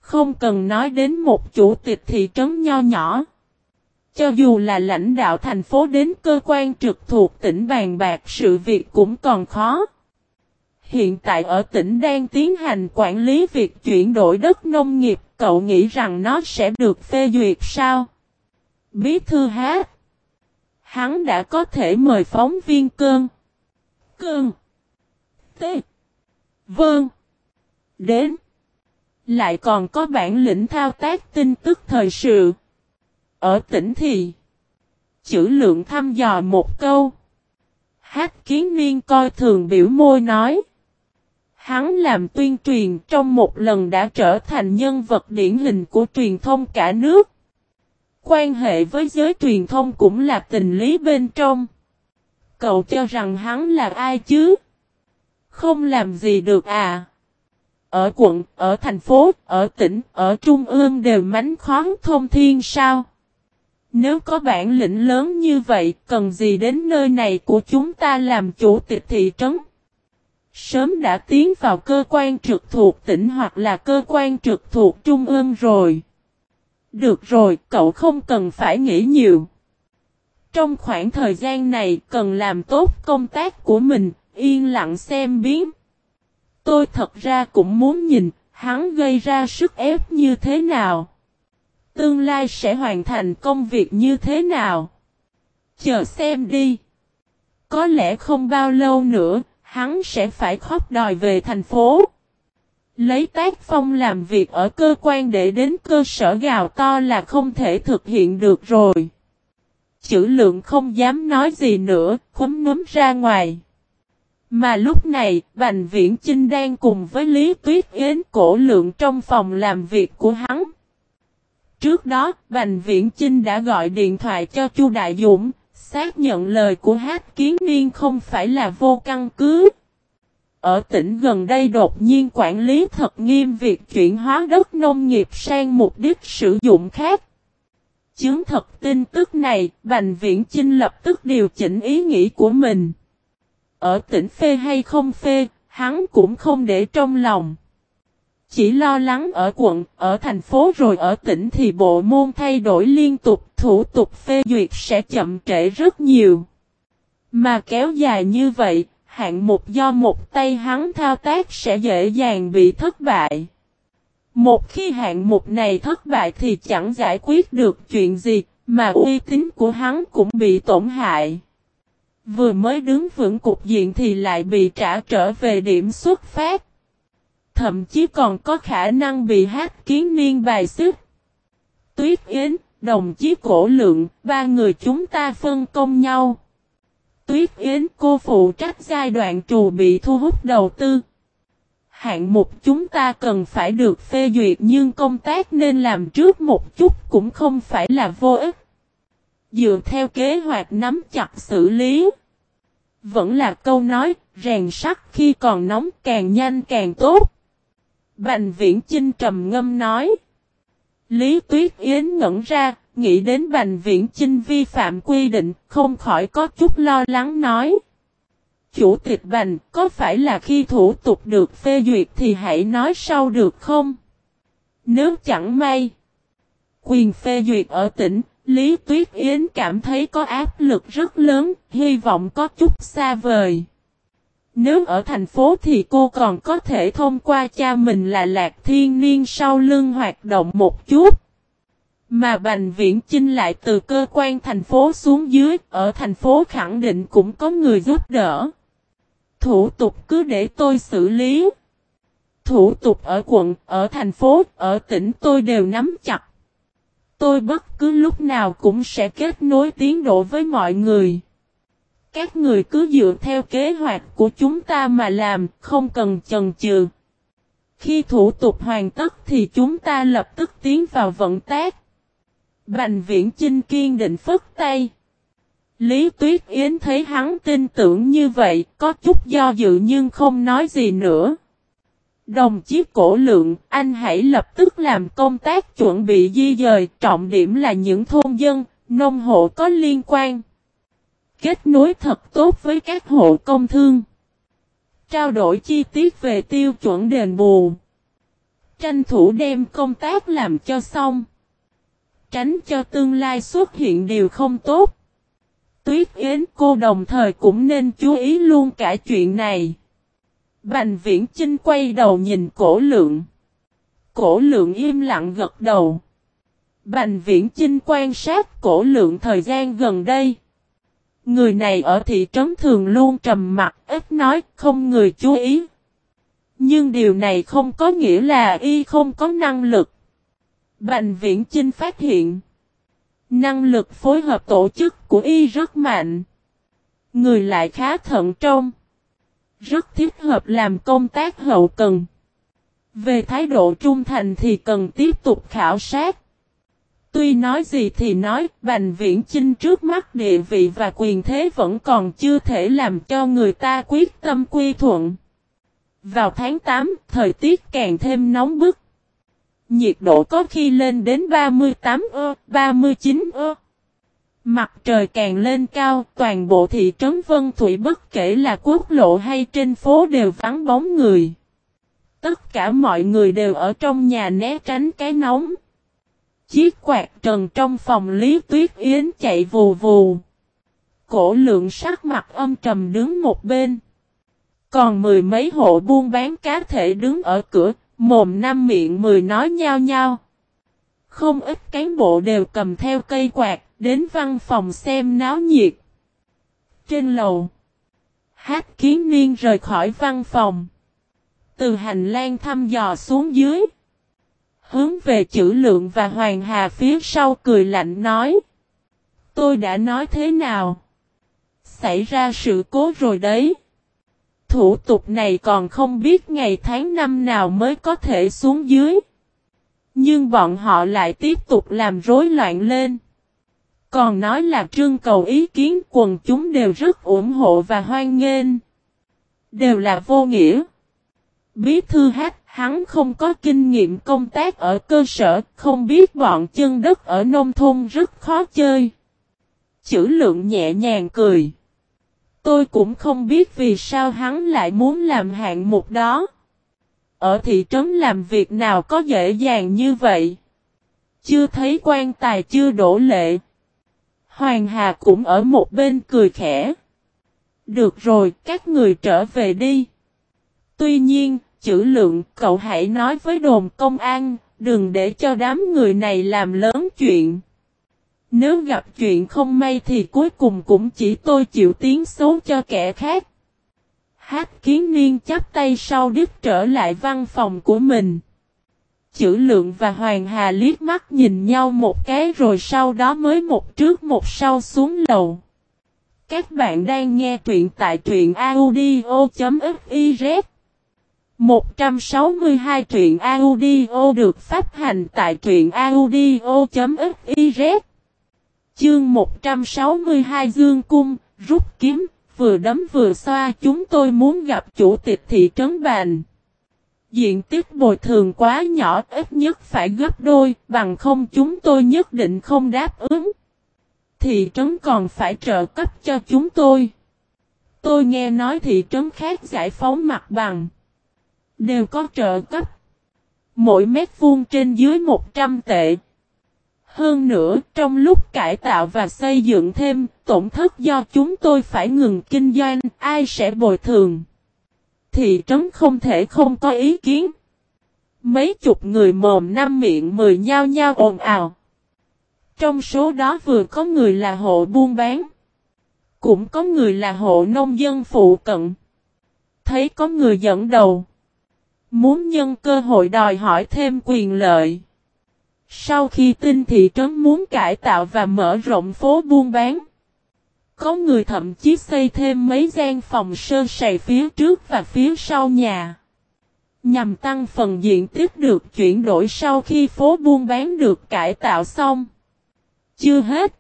Không cần nói đến một chủ tịch thị trấn nho nhỏ. Cho dù là lãnh đạo thành phố đến cơ quan trực thuộc tỉnh bàn bạc sự việc cũng còn khó. Hiện tại ở tỉnh đang tiến hành quản lý việc chuyển đổi đất nông nghiệp, cậu nghĩ rằng nó sẽ được phê duyệt sao? Bí thư hát. Hắn đã có thể mời phóng viên cơn. Cơn. T. Vâng. Đến. Lại còn có bản lĩnh thao tác tin tức thời sự. Ở tỉnh thì. Chữ lượng thăm dò một câu. Hát kiến niên coi thường biểu môi nói. Hắn làm tuyên truyền trong một lần đã trở thành nhân vật điển hình của truyền thông cả nước. Quan hệ với giới truyền thông cũng là tình lý bên trong. Cậu cho rằng hắn là ai chứ? Không làm gì được à? Ở quận, ở thành phố, ở tỉnh, ở trung ương đều mánh khoáng thông thiên sao? Nếu có bản lĩnh lớn như vậy, cần gì đến nơi này của chúng ta làm chủ tịch thị trấn? Sớm đã tiến vào cơ quan trực thuộc tỉnh hoặc là cơ quan trực thuộc trung ương rồi. Được rồi, cậu không cần phải nghĩ nhiều. Trong khoảng thời gian này cần làm tốt công tác của mình, yên lặng xem biến. Tôi thật ra cũng muốn nhìn, hắn gây ra sức ép như thế nào. Tương lai sẽ hoàn thành công việc như thế nào. Chờ xem đi. Có lẽ không bao lâu nữa, hắn sẽ phải khóc đòi về thành phố. Lấy tác phong làm việc ở cơ quan để đến cơ sở gào to là không thể thực hiện được rồi. Chữ lượng không dám nói gì nữa, khấm núm ra ngoài. Mà lúc này, Bành Viễn Chinh đang cùng với Lý Tuyết Yến cổ lượng trong phòng làm việc của hắn. Trước đó, Bành Viễn Chinh đã gọi điện thoại cho Chu Đại Dũng, xác nhận lời của Hát Kiến Niên không phải là vô căn cứ. Ở tỉnh gần đây đột nhiên quản lý thật nghiêm việc chuyển hóa đất nông nghiệp sang mục đích sử dụng khác. Chứng thật tin tức này, Bành Viễn Chinh lập tức điều chỉnh ý nghĩ của mình. Ở tỉnh phê hay không phê, hắn cũng không để trong lòng. Chỉ lo lắng ở quận, ở thành phố rồi ở tỉnh thì bộ môn thay đổi liên tục, thủ tục phê duyệt sẽ chậm trễ rất nhiều. Mà kéo dài như vậy, hạng mục do một tay hắn thao tác sẽ dễ dàng bị thất bại. Một khi hạng mục này thất bại thì chẳng giải quyết được chuyện gì, mà uy tín của hắn cũng bị tổn hại. Vừa mới đứng vững cục diện thì lại bị trả trở về điểm xuất phát. Thậm chí còn có khả năng bị hát kiến niên bài sức Tuyết Yến, đồng chí cổ lượng, ba người chúng ta phân công nhau. Tuyết Yến cô phụ trách giai đoạn trù bị thu hút đầu tư. Hạng mục chúng ta cần phải được phê duyệt nhưng công tác nên làm trước một chút cũng không phải là vô ích. Dựa theo kế hoạch nắm chặt xử lý. Vẫn là câu nói, rèn sắt khi còn nóng càng nhanh càng tốt. Bành viễn Trinh trầm ngâm nói. Lý Tuyết Yến ngẩn ra, nghĩ đến Bành Viễn Chinh vi phạm quy định, không khỏi có chút lo lắng nói. Chủ tịch Bành, có phải là khi thủ tục được phê duyệt thì hãy nói sau được không? Nếu chẳng may, quyền phê duyệt ở tỉnh, Lý Tuyết Yến cảm thấy có áp lực rất lớn, hy vọng có chút xa vời. Nếu ở thành phố thì cô còn có thể thông qua cha mình là Lạc Thiên Niên sau lưng hoạt động một chút. Mà Bành Viễn Chinh lại từ cơ quan thành phố xuống dưới, ở thành phố khẳng định cũng có người giúp đỡ. Thủ tục cứ để tôi xử lý. Thủ tục ở quận, ở thành phố, ở tỉnh tôi đều nắm chặt. Tôi bất cứ lúc nào cũng sẽ kết nối tiến độ với mọi người. Các người cứ dựa theo kế hoạch của chúng ta mà làm, không cần chần chừ. Khi thủ tục hoàn tất thì chúng ta lập tức tiến vào vận tác. Bành viễn Chinh kiên định phất tay. Lý Tuyết Yến thấy hắn tin tưởng như vậy, có chút do dự nhưng không nói gì nữa. Đồng chí cổ lượng, anh hãy lập tức làm công tác chuẩn bị di dời, trọng điểm là những thôn dân, nông hộ có liên quan. Kết nối thật tốt với các hộ công thương. Trao đổi chi tiết về tiêu chuẩn đền bù. Tranh thủ đem công tác làm cho xong tránh cho tương lai xuất hiện điều không tốt. Tuyết Yến cô đồng thời cũng nên chú ý luôn cả chuyện này. Bành viễn Trinh quay đầu nhìn cổ lượng. Cổ lượng im lặng gật đầu. Bành viễn Trinh quan sát cổ lượng thời gian gần đây. Người này ở thị trấn thường luôn trầm mặt, ít nói, không người chú ý. Nhưng điều này không có nghĩa là y không có năng lực. Bành viễn Chinh phát hiện. Năng lực phối hợp tổ chức của y rất mạnh. Người lại khá thận trọng. Rất thích hợp làm công tác hậu cần. Về thái độ trung thành thì cần tiếp tục khảo sát. Tuy nói gì thì nói, Bành Viễn Chinh trước mắt địa vị và quyền thế vẫn còn chưa thể làm cho người ta quyết tâm quy thuận. Vào tháng 8, thời tiết càng thêm nóng bức. Nhiệt độ có khi lên đến 38 ơ, 39 ơ. Mặt trời càng lên cao, toàn bộ thị trấn Vân Thủy bất kể là quốc lộ hay trên phố đều vắng bóng người. Tất cả mọi người đều ở trong nhà né tránh cái nóng. Chiếc quạt trần trong phòng Lý Tuyết Yến chạy vù vù. Cổ lượng sắc mặt âm trầm đứng một bên. Còn mười mấy hộ buôn bán cá thể đứng ở cửa, mồm năm miệng mười nói nhau nhau. Không ít cán bộ đều cầm theo cây quạt, đến văn phòng xem náo nhiệt. Trên lầu, hát kiến niên rời khỏi văn phòng. Từ hành lang thăm dò xuống dưới. Hướng về chữ lượng và hoàng hà phía sau cười lạnh nói. Tôi đã nói thế nào? Xảy ra sự cố rồi đấy. Thủ tục này còn không biết ngày tháng năm nào mới có thể xuống dưới. Nhưng bọn họ lại tiếp tục làm rối loạn lên. Còn nói là trưng cầu ý kiến quần chúng đều rất ủng hộ và hoan nghênh. Đều là vô nghĩa. Bí thư hát, hắn không có kinh nghiệm công tác ở cơ sở, không biết bọn chân đất ở nông thôn rất khó chơi. Chữ lượng nhẹ nhàng cười. Tôi cũng không biết vì sao hắn lại muốn làm hạng mục đó. Ở thị trấn làm việc nào có dễ dàng như vậy? Chưa thấy quan tài chưa đổ lệ. Hoàng Hà cũng ở một bên cười khẽ. Được rồi, các người trở về đi. Tuy nhiên, chữ lượng, cậu hãy nói với đồn công an, đừng để cho đám người này làm lớn chuyện. Nếu gặp chuyện không may thì cuối cùng cũng chỉ tôi chịu tiếng xấu cho kẻ khác. Hát kiến niên chắp tay sau đứt trở lại văn phòng của mình. Chữ lượng và Hoàng Hà liếc mắt nhìn nhau một cái rồi sau đó mới một trước một sau xuống lầu. Các bạn đang nghe truyện tại truyện audio.fiz 162 truyện audio được phát hành tại truyện audio.fiz Chương 162 Dương Cung, rút kiếm, vừa đấm vừa xoa chúng tôi muốn gặp chủ tịch thị trấn bàn. Diện tích bồi thường quá nhỏ ít nhất phải gấp đôi, bằng không chúng tôi nhất định không đáp ứng. Thị trấn còn phải trợ cấp cho chúng tôi. Tôi nghe nói thị trấn khác giải phóng mặt bằng. Đều có trợ cấp. Mỗi mét vuông trên dưới 100 tệ. Hơn nữa, trong lúc cải tạo và xây dựng thêm, tổn thất do chúng tôi phải ngừng kinh doanh, ai sẽ bồi thường? Thị trấn không thể không có ý kiến. Mấy chục người mồm năm miệng mười nhao nhao ồn ào. Trong số đó vừa có người là hộ buôn bán. Cũng có người là hộ nông dân phụ cận. Thấy có người dẫn đầu. Muốn nhân cơ hội đòi hỏi thêm quyền lợi. Sau khi tin thị trấn muốn cải tạo và mở rộng phố buôn bán. Có người thậm chí xây thêm mấy gian phòng sơ sài phía trước và phía sau nhà. Nhằm tăng phần diện tích được chuyển đổi sau khi phố buôn bán được cải tạo xong. Chưa hết.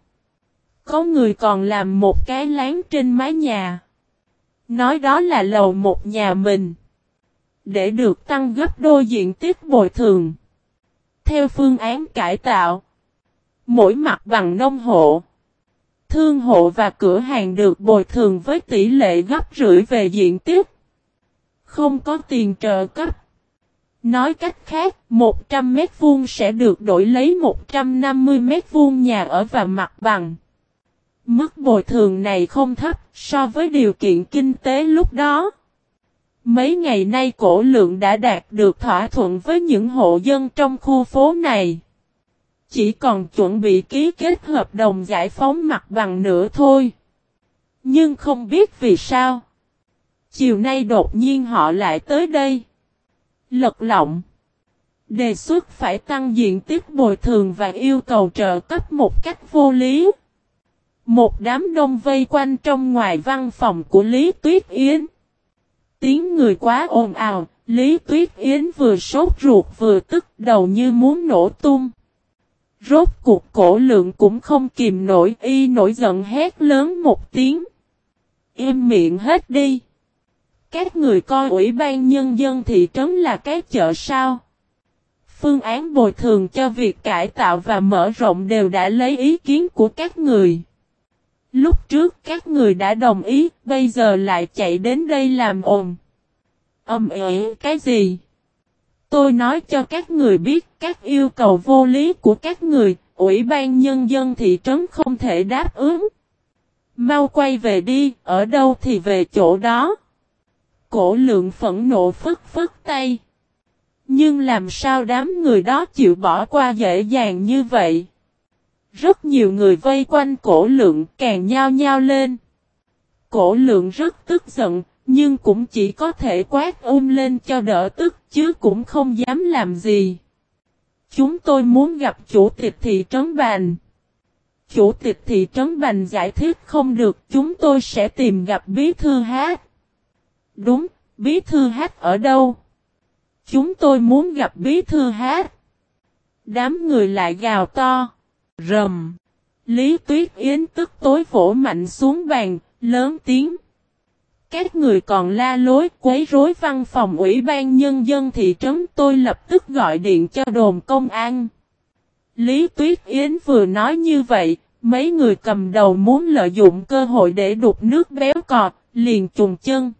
Có người còn làm một cái láng trên mái nhà. Nói đó là lầu một nhà mình. Để được tăng gấp đôi diện tích bồi thường. Theo phương án cải tạo. Mỗi mặt bằng nông hộ. Thương hộ và cửa hàng được bồi thường với tỷ lệ gấp rưỡi về diện tích. Không có tiền trợ cấp. Nói cách khác, 100 mét vuông sẽ được đổi lấy 150 mét vuông nhà ở và mặt bằng. Mức bồi thường này không thấp so với điều kiện kinh tế lúc đó. Mấy ngày nay cổ lượng đã đạt được thỏa thuận với những hộ dân trong khu phố này. Chỉ còn chuẩn bị ký kết hợp đồng giải phóng mặt bằng nữa thôi. Nhưng không biết vì sao. Chiều nay đột nhiên họ lại tới đây. Lật lọng. Đề xuất phải tăng diện tích bồi thường và yêu cầu trợ cấp một cách vô lý. Một đám đông vây quanh trong ngoài văn phòng của Lý Tuyết Yến. Tiếng người quá ồn ào, Lý Tuyết Yến vừa sốt ruột vừa tức đầu như muốn nổ tung. Rốt cuộc cổ lượng cũng không kìm nổi y nổi giận hét lớn một tiếng. Im miệng hết đi. Các người coi ủy ban nhân dân thị trấn là cái chợ sao. Phương án bồi thường cho việc cải tạo và mở rộng đều đã lấy ý kiến của các người. Lúc trước các người đã đồng ý, bây giờ lại chạy đến đây làm ồn. Âm ế cái gì? Tôi nói cho các người biết các yêu cầu vô lý của các người, Ủy ban Nhân dân thị trấn không thể đáp ứng. Mau quay về đi, ở đâu thì về chỗ đó. Cổ lượng phẫn nộ phức phức tay. Nhưng làm sao đám người đó chịu bỏ qua dễ dàng như vậy? Rất nhiều người vây quanh cổ lượng càng nhao nhao lên. Cổ lượng rất tức giận, nhưng cũng chỉ có thể quát ôm lên cho đỡ tức chứ cũng không dám làm gì. Chúng tôi muốn gặp chủ tịch thị trấn Bành. Chủ tịch thị trấn Bành giải thích không được chúng tôi sẽ tìm gặp bí thư hát. Đúng, bí thư hát ở đâu? Chúng tôi muốn gặp bí thư hát. Đám người lại gào to. Rầm. Lý Tuyết Yến tức tối vỗ mạnh xuống bàn, lớn tiếng. Các người còn la lối quấy rối văn phòng ủy ban nhân dân thị trấn tôi lập tức gọi điện cho đồn công an. Lý Tuyết Yến vừa nói như vậy, mấy người cầm đầu muốn lợi dụng cơ hội để đục nước béo cọt, liền trùng chân.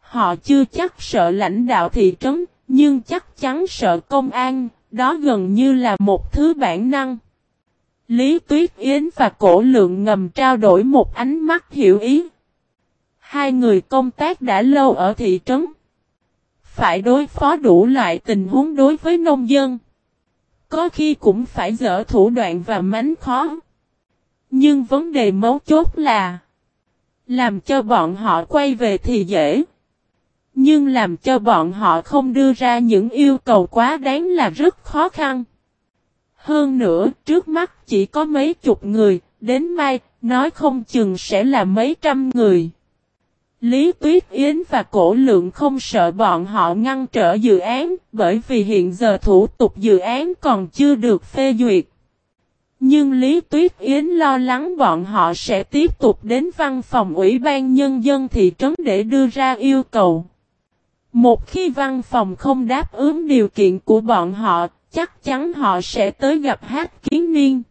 Họ chưa chắc sợ lãnh đạo thị trấn, nhưng chắc chắn sợ công an, đó gần như là một thứ bản năng. Lý Tuyết Yến và Cổ Lượng ngầm trao đổi một ánh mắt hiểu ý. Hai người công tác đã lâu ở thị trấn. Phải đối phó đủ loại tình huống đối với nông dân. Có khi cũng phải dở thủ đoạn và mánh khó. Nhưng vấn đề mấu chốt là Làm cho bọn họ quay về thì dễ. Nhưng làm cho bọn họ không đưa ra những yêu cầu quá đáng là rất khó khăn. Hơn nữa, trước mắt chỉ có mấy chục người, đến mai, nói không chừng sẽ là mấy trăm người. Lý Tuyết Yến và Cổ Lượng không sợ bọn họ ngăn trở dự án, bởi vì hiện giờ thủ tục dự án còn chưa được phê duyệt. Nhưng Lý Tuyết Yến lo lắng bọn họ sẽ tiếp tục đến văn phòng Ủy ban Nhân dân thị trấn để đưa ra yêu cầu. Một khi văn phòng không đáp ứng điều kiện của bọn họ, chắc chắn họ sẽ tới gặp Hát Kiến Niên.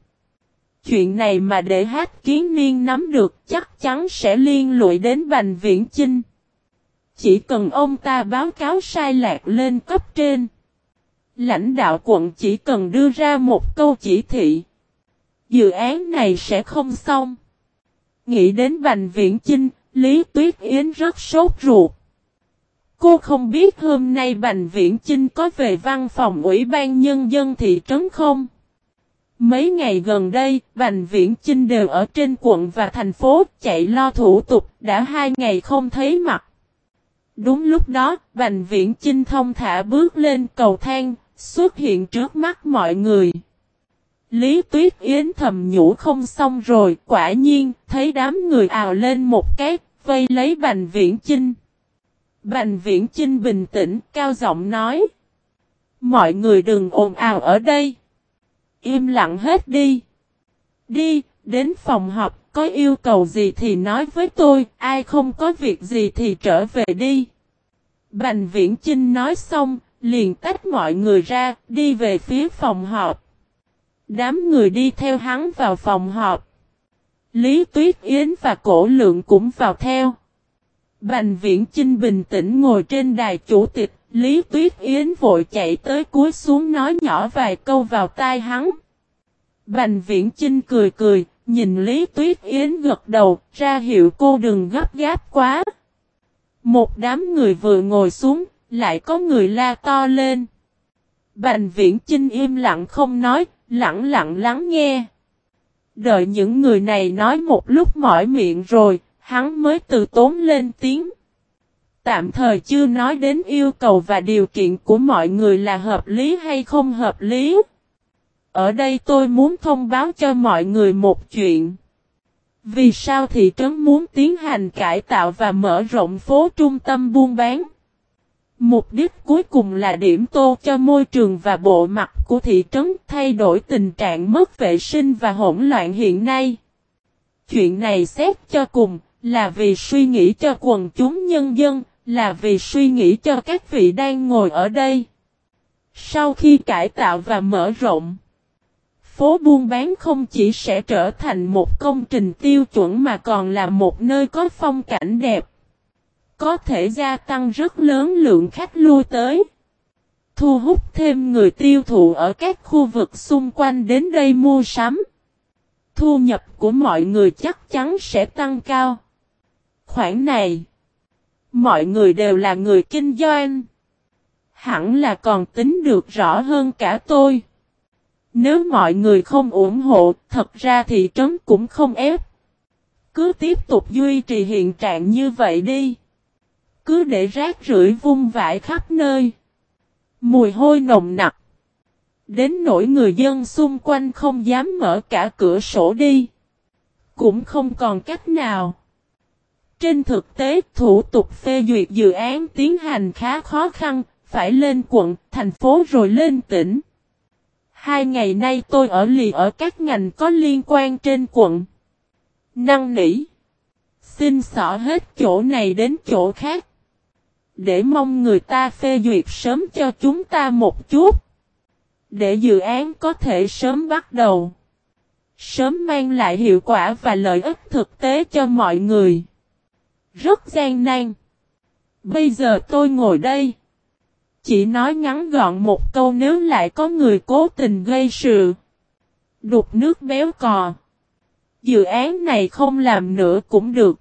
Chuyện này mà để Hát Kiến Niên nắm được chắc chắn sẽ liên lụy đến Bành Viễn Chinh. Chỉ cần ông ta báo cáo sai lạc lên cấp trên. Lãnh đạo quận chỉ cần đưa ra một câu chỉ thị. Dự án này sẽ không xong. Nghĩ đến Bành Viễn Chinh, Lý Tuyết Yến rất sốt ruột. Cô không biết hôm nay Bành Viễn Chinh có về văn phòng Ủy ban Nhân dân thị trấn không? Mấy ngày gần đây, Bành Viễn Chinh đều ở trên quận và thành phố chạy lo thủ tục, đã hai ngày không thấy mặt. Đúng lúc đó, Bành Viễn Chinh thông thả bước lên cầu thang, xuất hiện trước mắt mọi người. Lý Tuyết Yến thầm nhủ không xong rồi, quả nhiên, thấy đám người ào lên một cái, vây lấy Bành Viễn Chinh. Bành viễn Trinh bình tĩnh, cao giọng nói. Mọi người đừng ồn ào ở đây. Im lặng hết đi. Đi, đến phòng họp, có yêu cầu gì thì nói với tôi, ai không có việc gì thì trở về đi. Bành viễn Trinh nói xong, liền tách mọi người ra, đi về phía phòng họp. Đám người đi theo hắn vào phòng họp. Lý Tuyết Yến và Cổ Lượng cũng vào theo. Bành viễn Chinh bình tĩnh ngồi trên đài chủ tịch, Lý Tuyết Yến vội chạy tới cuối xuống nói nhỏ vài câu vào tai hắn. Bành viễn Chinh cười cười, nhìn Lý Tuyết Yến gật đầu, ra hiệu cô đừng gấp gáp quá. Một đám người vừa ngồi xuống, lại có người la to lên. Bành viễn Chinh im lặng không nói, lặng lặng lắng nghe. Đợi những người này nói một lúc mỏi miệng rồi, hắn mới từ tốn lên tiếng. Tạm thời chưa nói đến yêu cầu và điều kiện của mọi người là hợp lý hay không hợp lý. Ở đây tôi muốn thông báo cho mọi người một chuyện. Vì sao thị trấn muốn tiến hành cải tạo và mở rộng phố trung tâm buôn bán? Mục đích cuối cùng là điểm tô cho môi trường và bộ mặt của thị trấn, thay đổi tình trạng mất vệ sinh và hỗn loạn hiện nay. Chuyện này xét cho cùng là vì suy nghĩ cho quần chúng nhân dân, là vì suy nghĩ cho các vị đang ngồi ở đây. Sau khi cải tạo và mở rộng, phố buôn bán không chỉ sẽ trở thành một công trình tiêu chuẩn mà còn là một nơi có phong cảnh đẹp. Có thể gia tăng rất lớn lượng khách lui tới. Thu hút thêm người tiêu thụ ở các khu vực xung quanh đến đây mua sắm. Thu nhập của mọi người chắc chắn sẽ tăng cao. Khoản này, mọi người đều là người kinh doanh. Hẳn là còn tính được rõ hơn cả tôi. Nếu mọi người không ủng hộ, thật ra thị trấn cũng không ép. Cứ tiếp tục duy trì hiện trạng như vậy đi. Cứ để rác rưởi vung vãi khắp nơi. Mùi hôi nồng nặc. Đến nỗi người dân xung quanh không dám mở cả cửa sổ đi. Cũng không còn cách nào. Trên thực tế, thủ tục phê duyệt dự án tiến hành khá khó khăn, phải lên quận, thành phố rồi lên tỉnh. Hai ngày nay tôi ở lì ở các ngành có liên quan trên quận. Năng nỉ. Xin xỏ hết chỗ này đến chỗ khác. Để mong người ta phê duyệt sớm cho chúng ta một chút. Để dự án có thể sớm bắt đầu. Sớm mang lại hiệu quả và lợi ích thực tế cho mọi người. Rất gian nan. Bây giờ tôi ngồi đây. Chỉ nói ngắn gọn một câu nếu lại có người cố tình gây sự. Đục nước béo cò. Dự án này không làm nữa cũng được.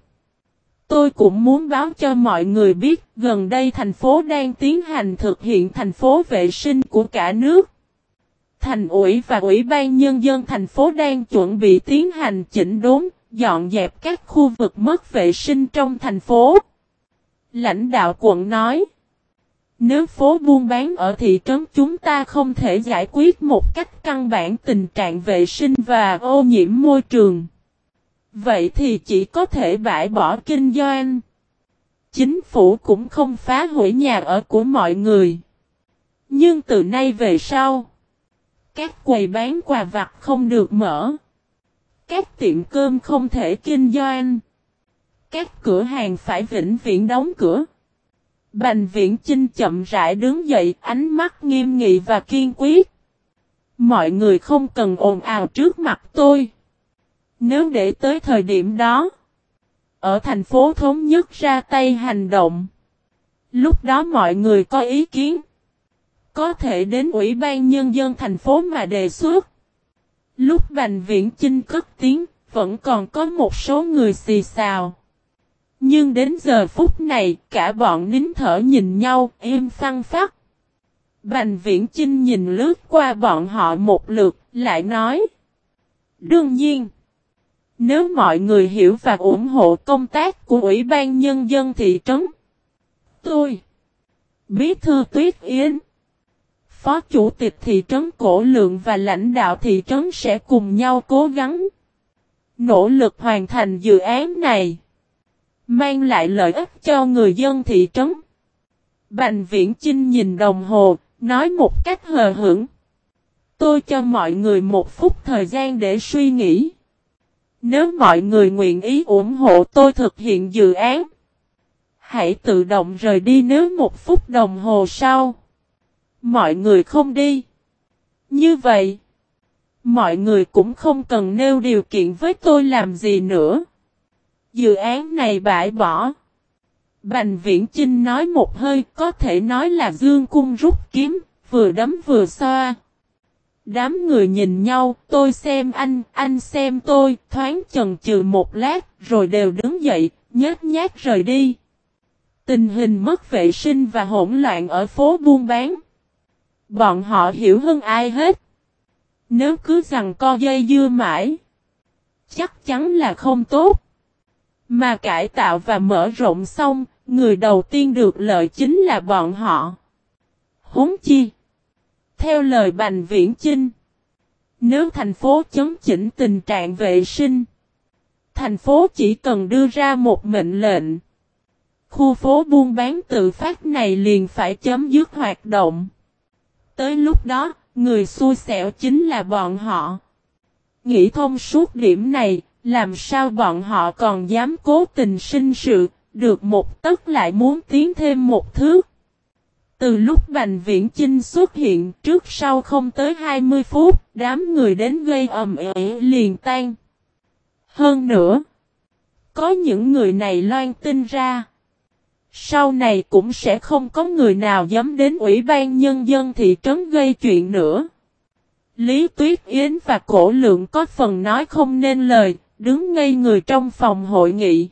Tôi cũng muốn báo cho mọi người biết gần đây thành phố đang tiến hành thực hiện thành phố vệ sinh của cả nước. Thành ủy và Ủy ban Nhân dân thành phố đang chuẩn bị tiến hành chỉnh đốn, dọn dẹp các khu vực mất vệ sinh trong thành phố. Lãnh đạo quận nói, nếu phố buôn bán ở thị trấn chúng ta không thể giải quyết một cách căn bản tình trạng vệ sinh và ô nhiễm môi trường. Vậy thì chỉ có thể bãi bỏ kinh doanh. Chính phủ cũng không phá hủy nhà ở của mọi người. Nhưng từ nay về sau, các quầy bán quà vặt không được mở. Các tiệm cơm không thể kinh doanh. Các cửa hàng phải vĩnh viễn đóng cửa. Bành viễn Chinh chậm rãi đứng dậy, ánh mắt nghiêm nghị và kiên quyết. Mọi người không cần ồn ào trước mặt tôi. Nếu để tới thời điểm đó, ở thành phố thống nhất ra tay hành động. Lúc đó mọi người có ý kiến. Có thể đến Ủy ban Nhân dân thành phố mà đề xuất. Lúc Bành Viễn Chinh cất tiếng, vẫn còn có một số người xì xào. Nhưng đến giờ phút này, cả bọn nín thở nhìn nhau, im phăng phát. Bành Viễn Chinh nhìn lướt qua bọn họ một lượt, lại nói. Đương nhiên, nếu mọi người hiểu và ủng hộ công tác của Ủy ban Nhân dân thị trấn, tôi, Bí thư Tuyết Yến, Phó Chủ tịch thị trấn Cổ Lượng và lãnh đạo thị trấn sẽ cùng nhau cố gắng, nỗ lực hoàn thành dự án này. Mang lại lợi ích cho người dân thị trấn. Bành viễn Chinh nhìn đồng hồ, nói một cách hờ hững. Tôi cho mọi người một phút thời gian để suy nghĩ. Nếu mọi người nguyện ý ủng hộ tôi thực hiện dự án, hãy tự động rời đi nếu một phút đồng hồ sau. Mọi người không đi. Như vậy, mọi người cũng không cần nêu điều kiện với tôi làm gì nữa. Dự án này bãi bỏ. Bành viễn Chinh nói một hơi có thể nói là dương cung rút kiếm, vừa đấm vừa xoa. Đám người nhìn nhau, tôi xem anh, anh xem tôi, thoáng chần chừ một lát, rồi đều đứng dậy, nhát nhát rời đi. Tình hình mất vệ sinh và hỗn loạn ở phố buôn bán. Bọn họ hiểu hơn ai hết. Nếu cứ rằng co dây dưa mãi, chắc chắn là không tốt. Mà cải tạo và mở rộng xong, người đầu tiên được lợi chính là bọn họ. Huống chi. Theo lời Bành Viễn Chinh. Nếu thành phố chấn chỉnh tình trạng vệ sinh. Thành phố chỉ cần đưa ra một mệnh lệnh. Khu phố buôn bán tự phát này liền phải chấm dứt hoạt động. Tới lúc đó, người xui xẻo chính là bọn họ. Nghĩ thông suốt điểm này, làm sao bọn họ còn dám cố tình sinh sự, được một tấc lại muốn tiến thêm một thước. Từ lúc Bành Viễn Chinh xuất hiện trước sau không tới 20 phút, đám người đến gây ầm ĩ liền tan. Hơn nữa, có những người này loan tin ra. Sau này cũng sẽ không có người nào dám đến Ủy ban Nhân dân thị trấn gây chuyện nữa. Lý Tuyết Yến và Cổ Lượng có phần nói không nên lời, đứng ngây người trong phòng hội nghị.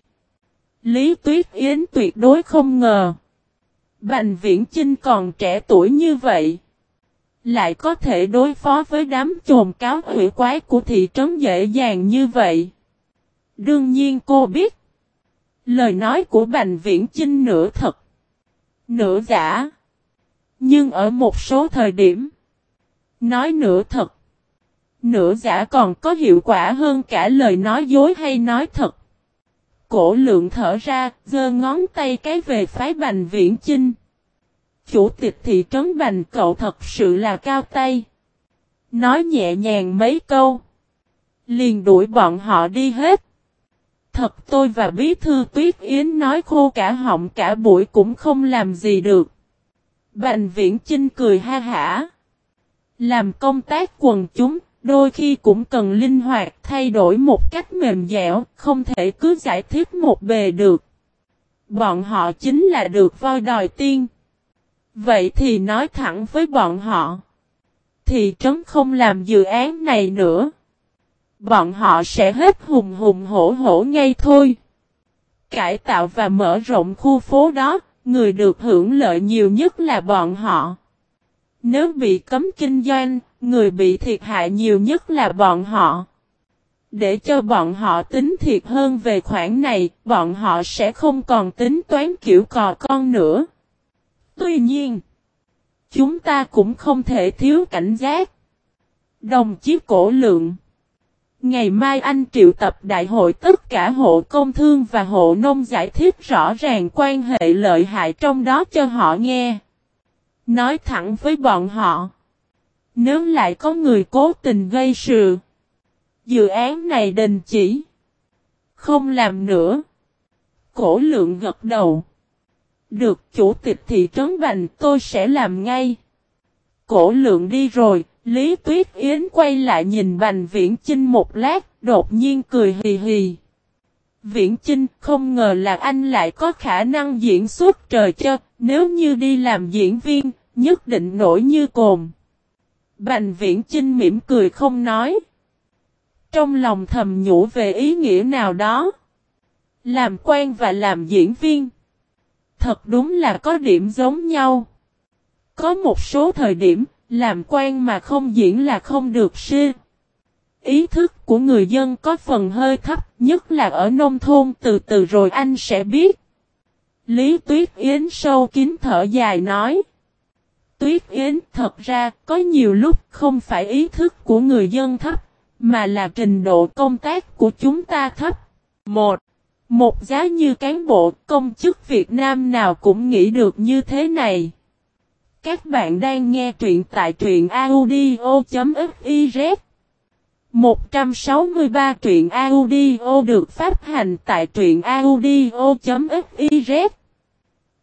Lý Tuyết Yến tuyệt đối không ngờ. Bành Viễn Chinh còn trẻ tuổi như vậy. Lại có thể đối phó với đám trồn cáo hủy quái của thị trấn dễ dàng như vậy. Đương nhiên cô biết. Lời nói của Bành Viễn Chinh nửa thật. Nửa giả. Nhưng ở một số thời điểm. Nói nửa thật. Nửa giả còn có hiệu quả hơn cả lời nói dối hay nói thật. Cổ lượng thở ra, giơ ngón tay cái về phái Bành Viễn Chinh. Chủ tịch thị trấn Bành cậu thật sự là cao tay. Nói nhẹ nhàng mấy câu. Liền đuổi bọn họ đi hết. Thật tôi và bí thư Tuyết Yến nói khô cả họng cả buổi cũng không làm gì được. Bành Viễn Chinh cười ha hả. Làm công tác quần chúng, đôi khi cũng cần linh hoạt thay đổi một cách mềm dẻo, không thể cứ giải thích một bề được. Bọn họ chính là được voi đòi tiên. Vậy thì nói thẳng với bọn họ. Thị trấn không làm dự án này nữa. Bọn họ sẽ hết hùng hùng hổ hổ ngay thôi. Cải tạo và mở rộng khu phố đó, người được hưởng lợi nhiều nhất là bọn họ. Nếu bị cấm kinh doanh, người bị thiệt hại nhiều nhất là bọn họ. Để cho bọn họ tính thiệt hơn về khoản này, bọn họ sẽ không còn tính toán kiểu cò con nữa. Tuy nhiên, chúng ta cũng không thể thiếu cảnh giác. Đồng chí cổ lượng Ngày mai anh triệu tập đại hội tất cả hộ công thương và hộ nông giải thích rõ ràng quan hệ lợi hại trong đó cho họ nghe. Nói thẳng với bọn họ. Nếu lại có người cố tình gây sự. Dự án này đình chỉ. Không làm nữa. Cổ lượng gật đầu. Được chủ tịch thị trấn Bành tôi sẽ làm ngay. Cổ lượng đi rồi, Lý Tuyết Yến quay lại nhìn Bành Viễn Chinh một lát, đột nhiên cười hì hì. Viễn Chinh không ngờ là anh lại có khả năng diễn xuất trời cho, nếu như đi làm diễn viên, nhất định nổi như cồn. Bành Viễn Chinh mỉm cười không nói. Trong lòng thầm nhủ về ý nghĩa nào đó. Làm quan và làm diễn viên. Thật đúng là có điểm giống nhau. Có một số thời điểm, làm quan mà không diễn là không được sư. Ý thức của người dân có phần hơi thấp, nhất là ở nông thôn từ từ rồi anh sẽ biết. Lý Tuyết Yến sâu kín thở dài nói. Tuyết Yến thật ra có nhiều lúc không phải ý thức của người dân thấp, mà là trình độ công tác của chúng ta thấp. Một, một giá như cán bộ công chức Việt Nam nào cũng nghĩ được như thế này. Các bạn đang nghe truyện tại truyện audio.fiz 163 truyện audio được phát hành tại truyện audio.fiz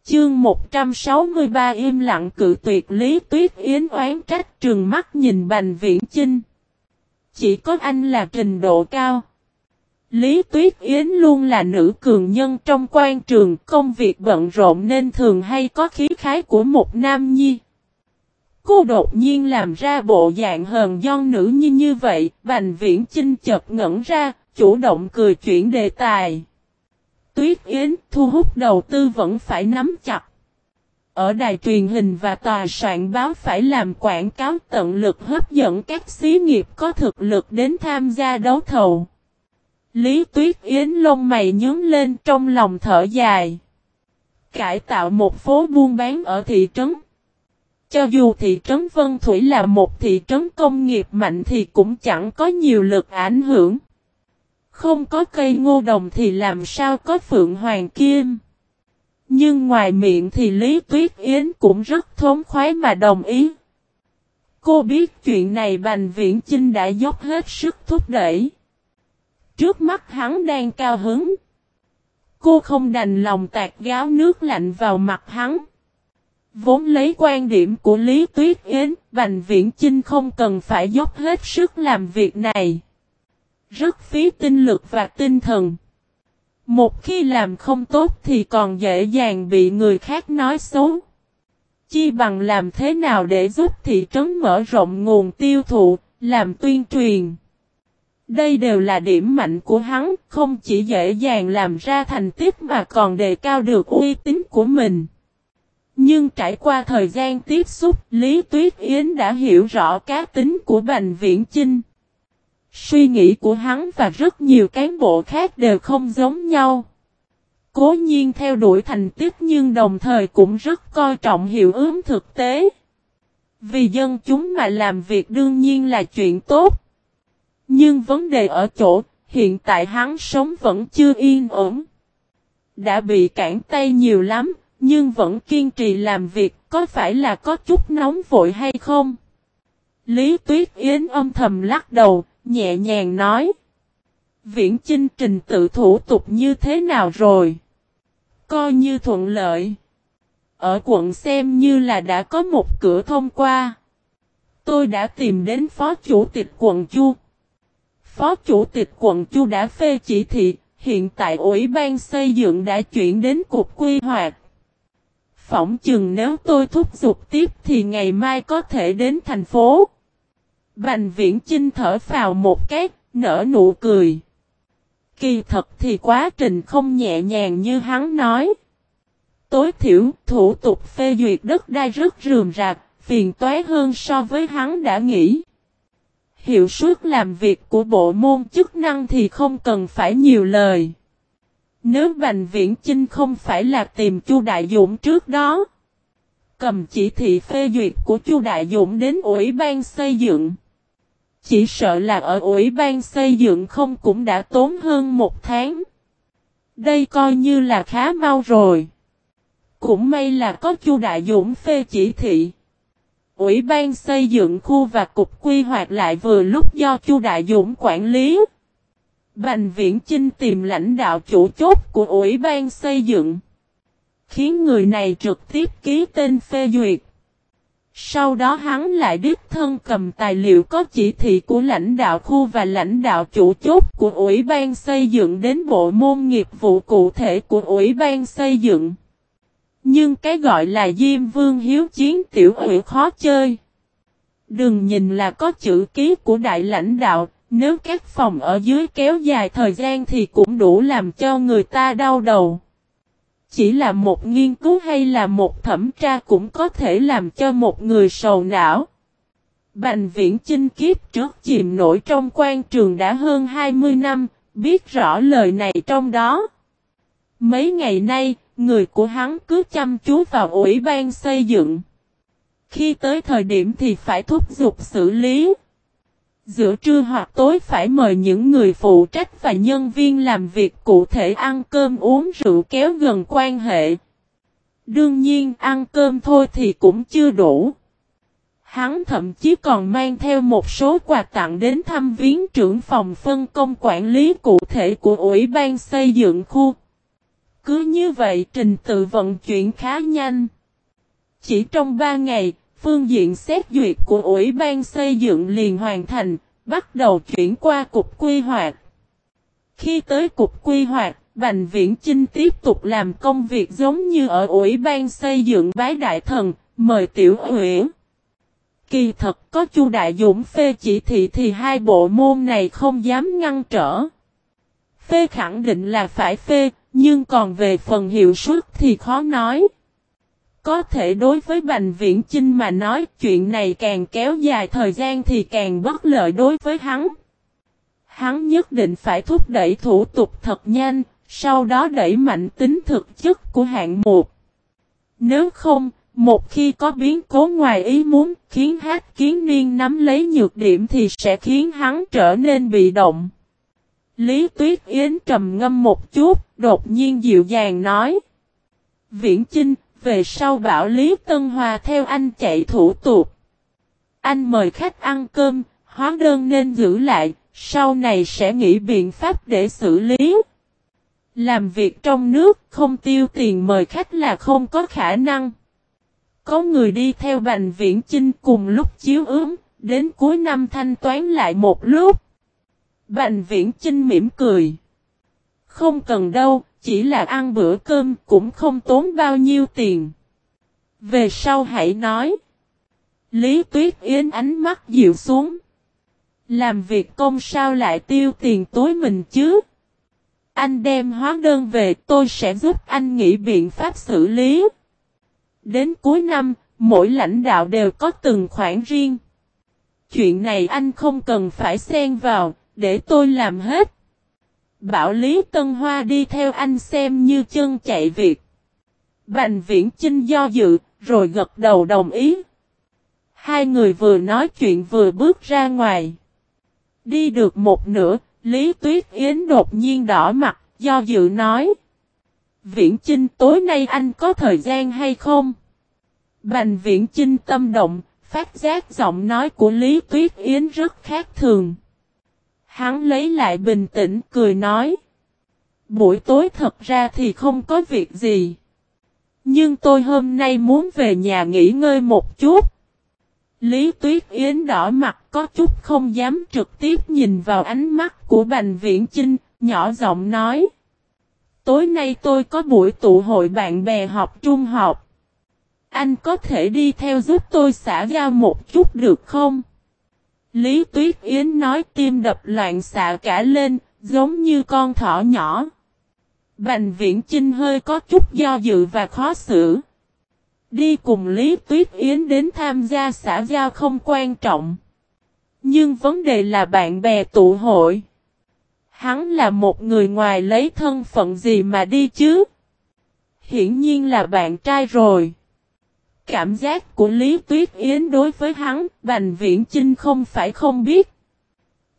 Chương 163 im lặng cự tuyệt Lý Tuyết Yến oán trách trường mắt nhìn Bành Viễn Chinh. Chỉ có anh là trình độ cao. Lý Tuyết Yến luôn là nữ cường nhân trong quan trường công việc bận rộn nên thường hay có khí khái của một nam nhi. Cô đột nhiên làm ra bộ dạng hờn gion nữ như như vậy, Bành Viễn Chinh chợt ngẩn ra, chủ động cười chuyển đề tài. Tuyết Yến thu hút đầu tư vẫn phải nắm chặt. Ở đài truyền hình và tòa soạn báo phải làm quảng cáo tận lực hấp dẫn các xí nghiệp có thực lực đến tham gia đấu thầu. Lý Tuyết Yến lông mày nhướng lên trong lòng thở dài. Cải tạo một phố buôn bán ở thị trấn. Cho dù thị trấn Vân Thủy là một thị trấn công nghiệp mạnh thì cũng chẳng có nhiều lực ảnh hưởng. Không có cây ngô đồng thì làm sao có Phượng Hoàng Kim. Nhưng ngoài miệng thì Lý Tuyết Yến cũng rất thốn khoái mà đồng ý. Cô biết chuyện này Bành Viễn Chinh đã dốc hết sức thúc đẩy. Trước mắt hắn đang cao hứng. Cô không đành lòng tạt gáo nước lạnh vào mặt hắn. Vốn lấy quan điểm của Lý Tuyết Yến, Bành Viễn Chinh không cần phải dốc hết sức làm việc này. Rất phí tinh lực và tinh thần. Một khi làm không tốt thì còn dễ dàng bị người khác nói xấu. Chi bằng làm thế nào để giúp thị trấn mở rộng nguồn tiêu thụ, làm tuyên truyền. Đây đều là điểm mạnh của hắn, không chỉ dễ dàng làm ra thành tích mà còn đề cao được uy tín của mình. Nhưng trải qua thời gian tiếp xúc, Lý Tuyết Yến đã hiểu rõ cá tính của Bành Viễn Chinh. Suy nghĩ của hắn và rất nhiều cán bộ khác đều không giống nhau. Cố nhiên theo đuổi thành tích nhưng đồng thời cũng rất coi trọng hiệu ứng thực tế. Vì dân chúng mà làm việc đương nhiên là chuyện tốt. Nhưng vấn đề ở chỗ, hiện tại hắn sống vẫn chưa yên ổn. Đã bị cản tay nhiều lắm, nhưng vẫn kiên trì làm việc, có phải là có chút nóng vội hay không? Lý Tuyết Yến âm thầm lắc đầu, nhẹ nhàng nói. Viễn chinh trình tự thủ tục như thế nào rồi? Coi như thuận lợi. Ở quận xem như là đã có một cửa thông qua. Tôi đã tìm đến phó chủ tịch quận Chu. Phó chủ tịch quận Chu đã phê chỉ thị, hiện tại Ủy ban xây dựng đã chuyển đến cục quy hoạch. Phỏng chừng nếu tôi thúc giục tiếp thì ngày mai có thể đến thành phố. Bành viễn Trinh thở vào một cái, nở nụ cười. Kỳ thật thì quá trình không nhẹ nhàng như hắn nói. Tối thiểu, thủ tục phê duyệt đất đai rất rườm rạc, phiền toái hơn so với hắn đã nghĩ. Hiệu suất làm việc của bộ môn chức năng thì không cần phải nhiều lời. Nếu Bành Viễn Chinh không phải là tìm Chu Đại Dũng trước đó, cầm chỉ thị phê duyệt của Chu Đại Dũng đến Ủy ban xây dựng. Chỉ sợ là ở Ủy ban xây dựng không cũng đã tốn hơn một tháng. Đây coi như là khá mau rồi. Cũng may là có Chu Đại Dũng phê chỉ thị. Ủy ban xây dựng khu và cục quy hoạch lại vừa lúc do Chu Đại Dũng quản lý. Bành Viễn Chinh tìm lãnh đạo chủ chốt của Ủy ban xây dựng. Khiến người này trực tiếp ký tên phê duyệt. Sau đó hắn lại đích thân cầm tài liệu có chỉ thị của lãnh đạo khu và lãnh đạo chủ chốt của Ủy ban xây dựng đến bộ môn nghiệp vụ cụ thể của Ủy ban xây dựng. Nhưng cái gọi là Diêm Vương hiếu chiến tiểu ủy khó chơi. Đừng nhìn là có chữ ký của đại lãnh đạo, nếu các phòng ở dưới kéo dài thời gian thì cũng đủ làm cho người ta đau đầu. Chỉ là một nghiên cứu hay là một thẩm tra cũng có thể làm cho một người sầu não. Bành viễn chinh kiếp trước chìm nổi trong quan trường đã hơn 20 năm, biết rõ lời này trong đó. Mấy ngày nay, người của hắn cứ chăm chú vào ủy ban xây dựng. Khi tới thời điểm thì phải thúc giục xử lý. Giữa trưa hoặc tối phải mời những người phụ trách và nhân viên làm việc cụ thể ăn cơm uống rượu kéo gần quan hệ. Đương nhiên, ăn cơm thôi thì cũng chưa đủ. Hắn thậm chí còn mang theo một số quà tặng đến thăm viếng trưởng phòng phân công quản lý cụ thể của Ủy ban xây dựng khu. Cứ như vậy trình tự vận chuyển khá nhanh. Chỉ trong 3 ngày, phương diện xét duyệt của Ủy ban xây dựng liền hoàn thành, bắt đầu chuyển qua cục quy hoạch. Khi tới cục quy hoạch, Bành Viễn Chinh tiếp tục làm công việc giống như ở Ủy ban xây dựng bái đại thần, mời tiểu huyện. Kỳ thật có Chu Đại Dũng phê chỉ thị thì hai bộ môn này không dám ngăn trở. Phê khẳng định là phải phê, nhưng còn về phần hiệu suất thì khó nói. Có thể đối với Bành Viễn Chinh mà nói chuyện này càng kéo dài thời gian thì càng bất lợi đối với hắn. Hắn nhất định phải thúc đẩy thủ tục thật nhanh, sau đó đẩy mạnh tính thực chất của hạng mục. Nếu không, một khi có biến cố ngoài ý muốn khiến hát kiến niên nắm lấy nhược điểm thì sẽ khiến hắn trở nên bị động. Lý Tuyết Yến trầm ngâm một chút, đột nhiên dịu dàng nói. Viễn Chinh, về sau bảo Lý Tân Hòa theo anh chạy thủ tục. Anh mời khách ăn cơm, hóa đơn nên giữ lại, sau này sẽ nghĩ biện pháp để xử lý. Làm việc trong nước không tiêu tiền mời khách là không có khả năng. Có người đi theo Bành Viễn Chinh cùng lúc chiếu ướm, đến cuối năm thanh toán lại một lúc. Bành Viễn Trinh mỉm cười. Không cần đâu, chỉ là ăn bữa cơm cũng không tốn bao nhiêu tiền. Về sau hãy nói. Lý Tuyết Yến ánh mắt dịu xuống. Làm việc công sao lại tiêu tiền tối mình chứ? Anh đem hóa đơn về tôi sẽ giúp anh nghĩ biện pháp xử lý. Đến cuối năm, mỗi lãnh đạo đều có từng khoản riêng. Chuyện này anh không cần phải xen vào, để tôi làm hết. Bảo Lý Tân Hoa đi theo anh xem như chân chạy việc. Bành viễn Trinh do dự, rồi gật đầu đồng ý. Hai người vừa nói chuyện vừa bước ra ngoài. Đi được một nửa, Lý Tuyết Yến đột nhiên đỏ mặt, do dự nói. Viễn Chinh tối nay anh có thời gian hay không? Bành Viễn Chinh tâm động, phát giác giọng nói của Lý Tuyết Yến rất khác thường. Hắn lấy lại bình tĩnh cười nói. Buổi tối thật ra thì không có việc gì. Nhưng tôi hôm nay muốn về nhà nghỉ ngơi một chút. Lý Tuyết Yến đỏ mặt có chút không dám trực tiếp nhìn vào ánh mắt của Bành Viễn Chinh, nhỏ giọng nói. Tối nay tôi có buổi tụ hội bạn bè học trung học. Anh có thể đi theo giúp tôi xả giao một chút được không? Lý Tuyết Yến nói tim đập loạn xạ cả lên, giống như con thỏ nhỏ. Bành viễn Trinh hơi có chút do dự và khó xử. Đi cùng Lý Tuyết Yến đến tham gia xã giao không quan trọng. Nhưng vấn đề là bạn bè tụ hội. Hắn là một người ngoài lấy thân phận gì mà đi chứ? Hiển nhiên là bạn trai rồi. Cảm giác của Lý Tuyết Yến đối với hắn, Bành Viễn Chinh không phải không biết.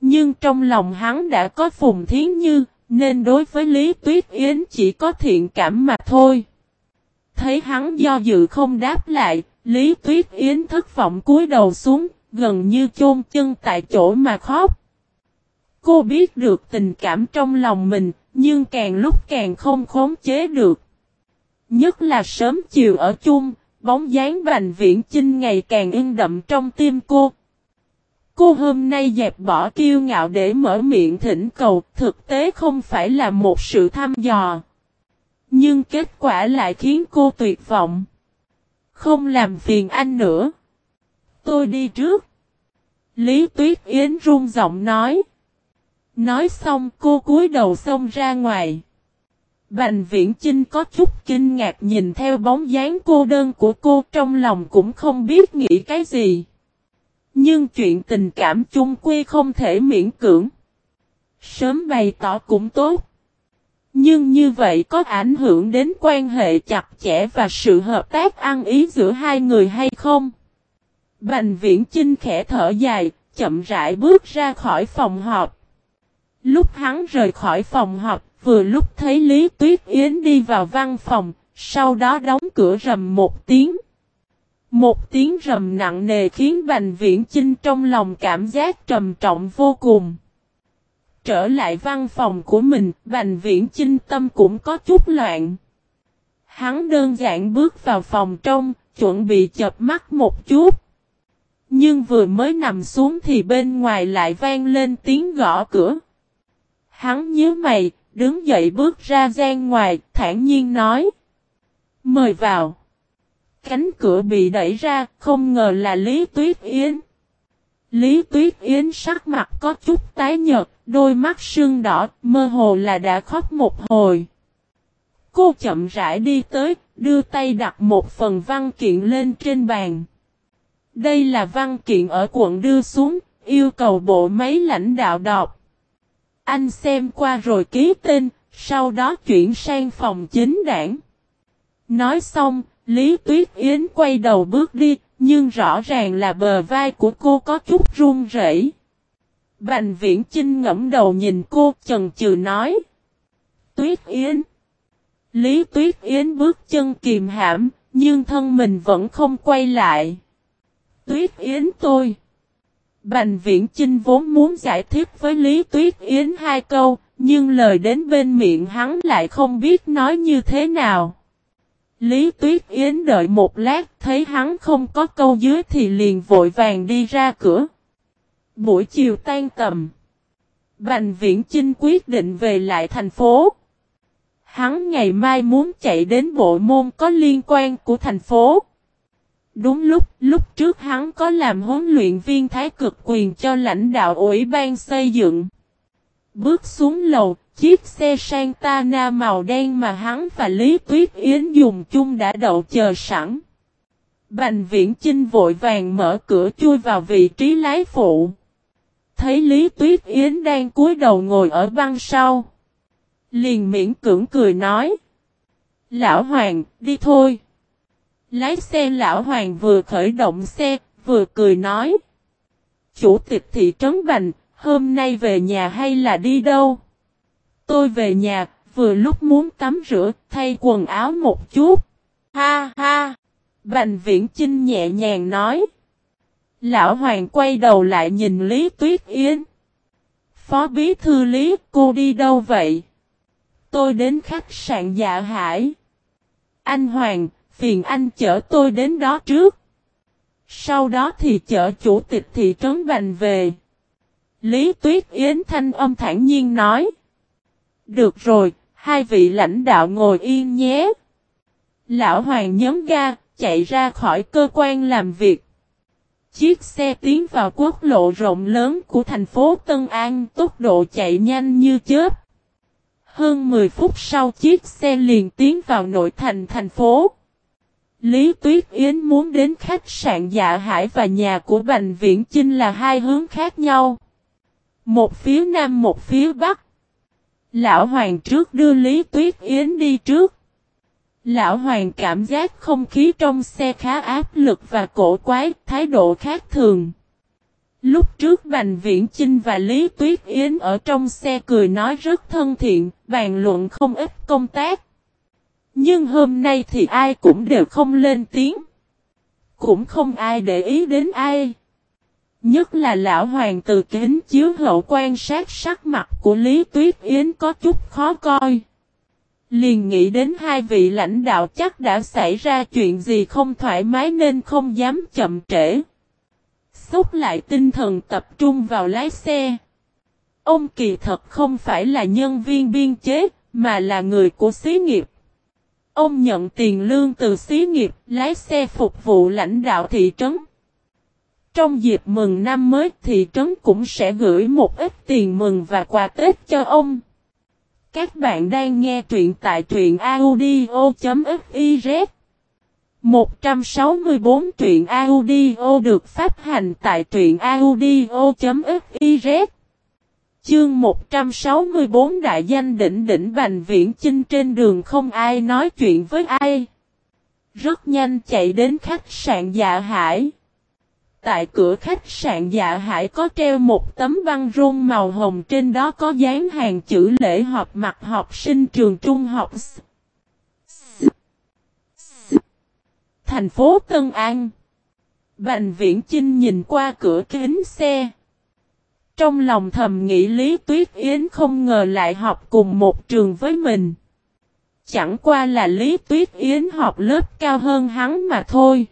Nhưng trong lòng hắn đã có Phùng Thiến Như, nên đối với Lý Tuyết Yến chỉ có thiện cảm mà thôi. Thấy hắn do dự không đáp lại, Lý Tuyết Yến thất vọng cúi đầu xuống, gần như chôn chân tại chỗ mà khóc. Cô biết được tình cảm trong lòng mình, nhưng càng lúc càng không khống chế được. Nhất là sớm chiều ở chung, bóng dáng Bành Viễn Chinh ngày càng in đậm trong tim cô. Cô hôm nay dẹp bỏ kiêu ngạo để mở miệng thỉnh cầu, thực tế không phải là một sự thăm dò. Nhưng kết quả lại khiến cô tuyệt vọng. Không làm phiền anh nữa. Tôi đi trước. Lý Tuyết Yến run giọng nói. Nói xong cô cúi đầu xông ra ngoài. Bành viễn Trinh có chút kinh ngạc nhìn theo bóng dáng cô đơn của cô trong lòng cũng không biết nghĩ cái gì. Nhưng chuyện tình cảm chung quy không thể miễn cưỡng. Sớm bày tỏ cũng tốt. Nhưng như vậy có ảnh hưởng đến quan hệ chặt chẽ và sự hợp tác ăn ý giữa hai người hay không? Bành viễn Trinh khẽ thở dài, chậm rãi bước ra khỏi phòng họp. Lúc hắn rời khỏi phòng họp, vừa lúc thấy Lý Tuyết Yến đi vào văn phòng, sau đó đóng cửa rầm một tiếng. Một tiếng rầm nặng nề khiến Bành Viễn Chinh trong lòng cảm giác trầm trọng vô cùng. Trở lại văn phòng của mình, Bành Viễn Chinh tâm cũng có chút loạn. Hắn đơn giản bước vào phòng trong, chuẩn bị chập mắt một chút. Nhưng vừa mới nằm xuống thì bên ngoài lại vang lên tiếng gõ cửa. Hắn nhớ mày, đứng dậy bước ra gian ngoài, thản nhiên nói. Mời vào. Cánh cửa bị đẩy ra, không ngờ là Lý Tuyết Yến. Lý Tuyết Yến sắc mặt có chút tái nhợt, đôi mắt sưng đỏ, mơ hồ là đã khóc một hồi. Cô chậm rãi đi tới, đưa tay đặt một phần văn kiện lên trên bàn. Đây là văn kiện ở quận đưa xuống, yêu cầu bộ máy lãnh đạo đọc. Anh xem qua rồi ký tên, sau đó chuyển sang phòng chính đảng. Nói xong, Lý Tuyết Yến quay đầu bước đi, nhưng rõ ràng là bờ vai của cô có chút run rẩy. Bành viễn Chinh ngẫm đầu nhìn cô chần chừ nói. Tuyết Yến. Lý Tuyết Yến bước chân kìm hãm, nhưng thân mình vẫn không quay lại. Tuyết Yến tôi. Bành viễn Chinh vốn muốn giải thích với Lý Tuyết Yến hai câu, nhưng lời đến bên miệng hắn lại không biết nói như thế nào. Lý Tuyết Yến đợi một lát thấy hắn không có câu dưới thì liền vội vàng đi ra cửa. Buổi chiều tan tầm. Bành viễn Chinh quyết định về lại thành phố. Hắn ngày mai muốn chạy đến bộ môn có liên quan của thành phố. Đúng lúc, lúc trước hắn có làm huấn luyện viên thái cực quyền cho lãnh đạo ủy ban xây dựng. Bước xuống lầu, chiếc xe Santana màu đen mà hắn và Lý Tuyết Yến dùng chung đã đậu chờ sẵn. Bành viễn Chinh vội vàng mở cửa chui vào vị trí lái phụ. Thấy Lý Tuyết Yến đang cúi đầu ngồi ở băng sau. Liền miễn cưỡng cười nói. Lão Hoàng, đi thôi. Lái xe Lão Hoàng vừa khởi động xe, vừa cười nói. Chủ tịch thị trấn Bành, hôm nay về nhà hay là đi đâu? Tôi về nhà, vừa lúc muốn tắm rửa, thay quần áo một chút. Ha ha! Bành viễn Chinh nhẹ nhàng nói. Lão Hoàng quay đầu lại nhìn Lý Tuyết Yến. Phó bí thư Lý, cô đi đâu vậy? Tôi đến khách sạn dạ hải. Anh Hoàng, phiền anh chở tôi đến đó trước. Sau đó thì chở chủ tịch thị trấn Bành về. Lý Tuyết Yến thanh âm thản nhiên nói. Được rồi, hai vị lãnh đạo ngồi yên nhé. Lão Hoàng nhấn ga, chạy ra khỏi cơ quan làm việc. Chiếc xe tiến vào quốc lộ rộng lớn của thành phố Tân An tốc độ chạy nhanh như chớp. Hơn 10 phút sau chiếc xe liền tiến vào nội thành thành phố. Lý Tuyết Yến muốn đến khách sạn Dạ Hải và nhà của Bành Viễn Chinh là hai hướng khác nhau. Một phía nam một phía bắc. Lão Hoàng trước đưa Lý Tuyết Yến đi trước. Lão Hoàng cảm giác không khí trong xe khá áp lực và cổ quái, thái độ khác thường. Lúc trước Bành Viễn Chinh và Lý Tuyết Yến ở trong xe cười nói rất thân thiện, bàn luận không ít công tác. Nhưng hôm nay thì ai cũng đều không lên tiếng. Cũng không ai để ý đến ai. Nhất là lão hoàng từ kính chiếu hậu quan sát sắc mặt của Lý Tuyết Yến có chút khó coi. Liền nghĩ đến hai vị lãnh đạo chắc đã xảy ra chuyện gì không thoải mái nên không dám chậm trễ. Xúc lại tinh thần tập trung vào lái xe. Ông kỳ thật không phải là nhân viên biên chế, mà là người của xí nghiệp. Ông nhận tiền lương từ xí nghiệp, lái xe phục vụ lãnh đạo thị trấn. Trong dịp mừng năm mới thị trấn cũng sẽ gửi một ít tiền mừng và quà Tết cho ông. Các bạn đang nghe truyện tại truyện audio.fiz 164 truyện audio được phát hành tại truyện audio.fiz Chương 164 đại danh đỉnh đỉnh Bành Viễn Chinh trên đường không ai nói chuyện với ai. Rất nhanh chạy đến khách sạn Dạ Hải. Tại cửa khách sạn Dạ Hải có treo một tấm băng rôn màu hồng, trên đó có dán hàng chữ lễ họp mặt học sinh trường trung học. Thành phố Tân An. Bành Viễn Chinh nhìn qua cửa kính xe. Trong lòng thầm nghĩ Lý Tuyết Yến không ngờ lại học cùng một trường với mình. Chẳng qua là Lý Tuyết Yến học lớp cao hơn hắn mà thôi.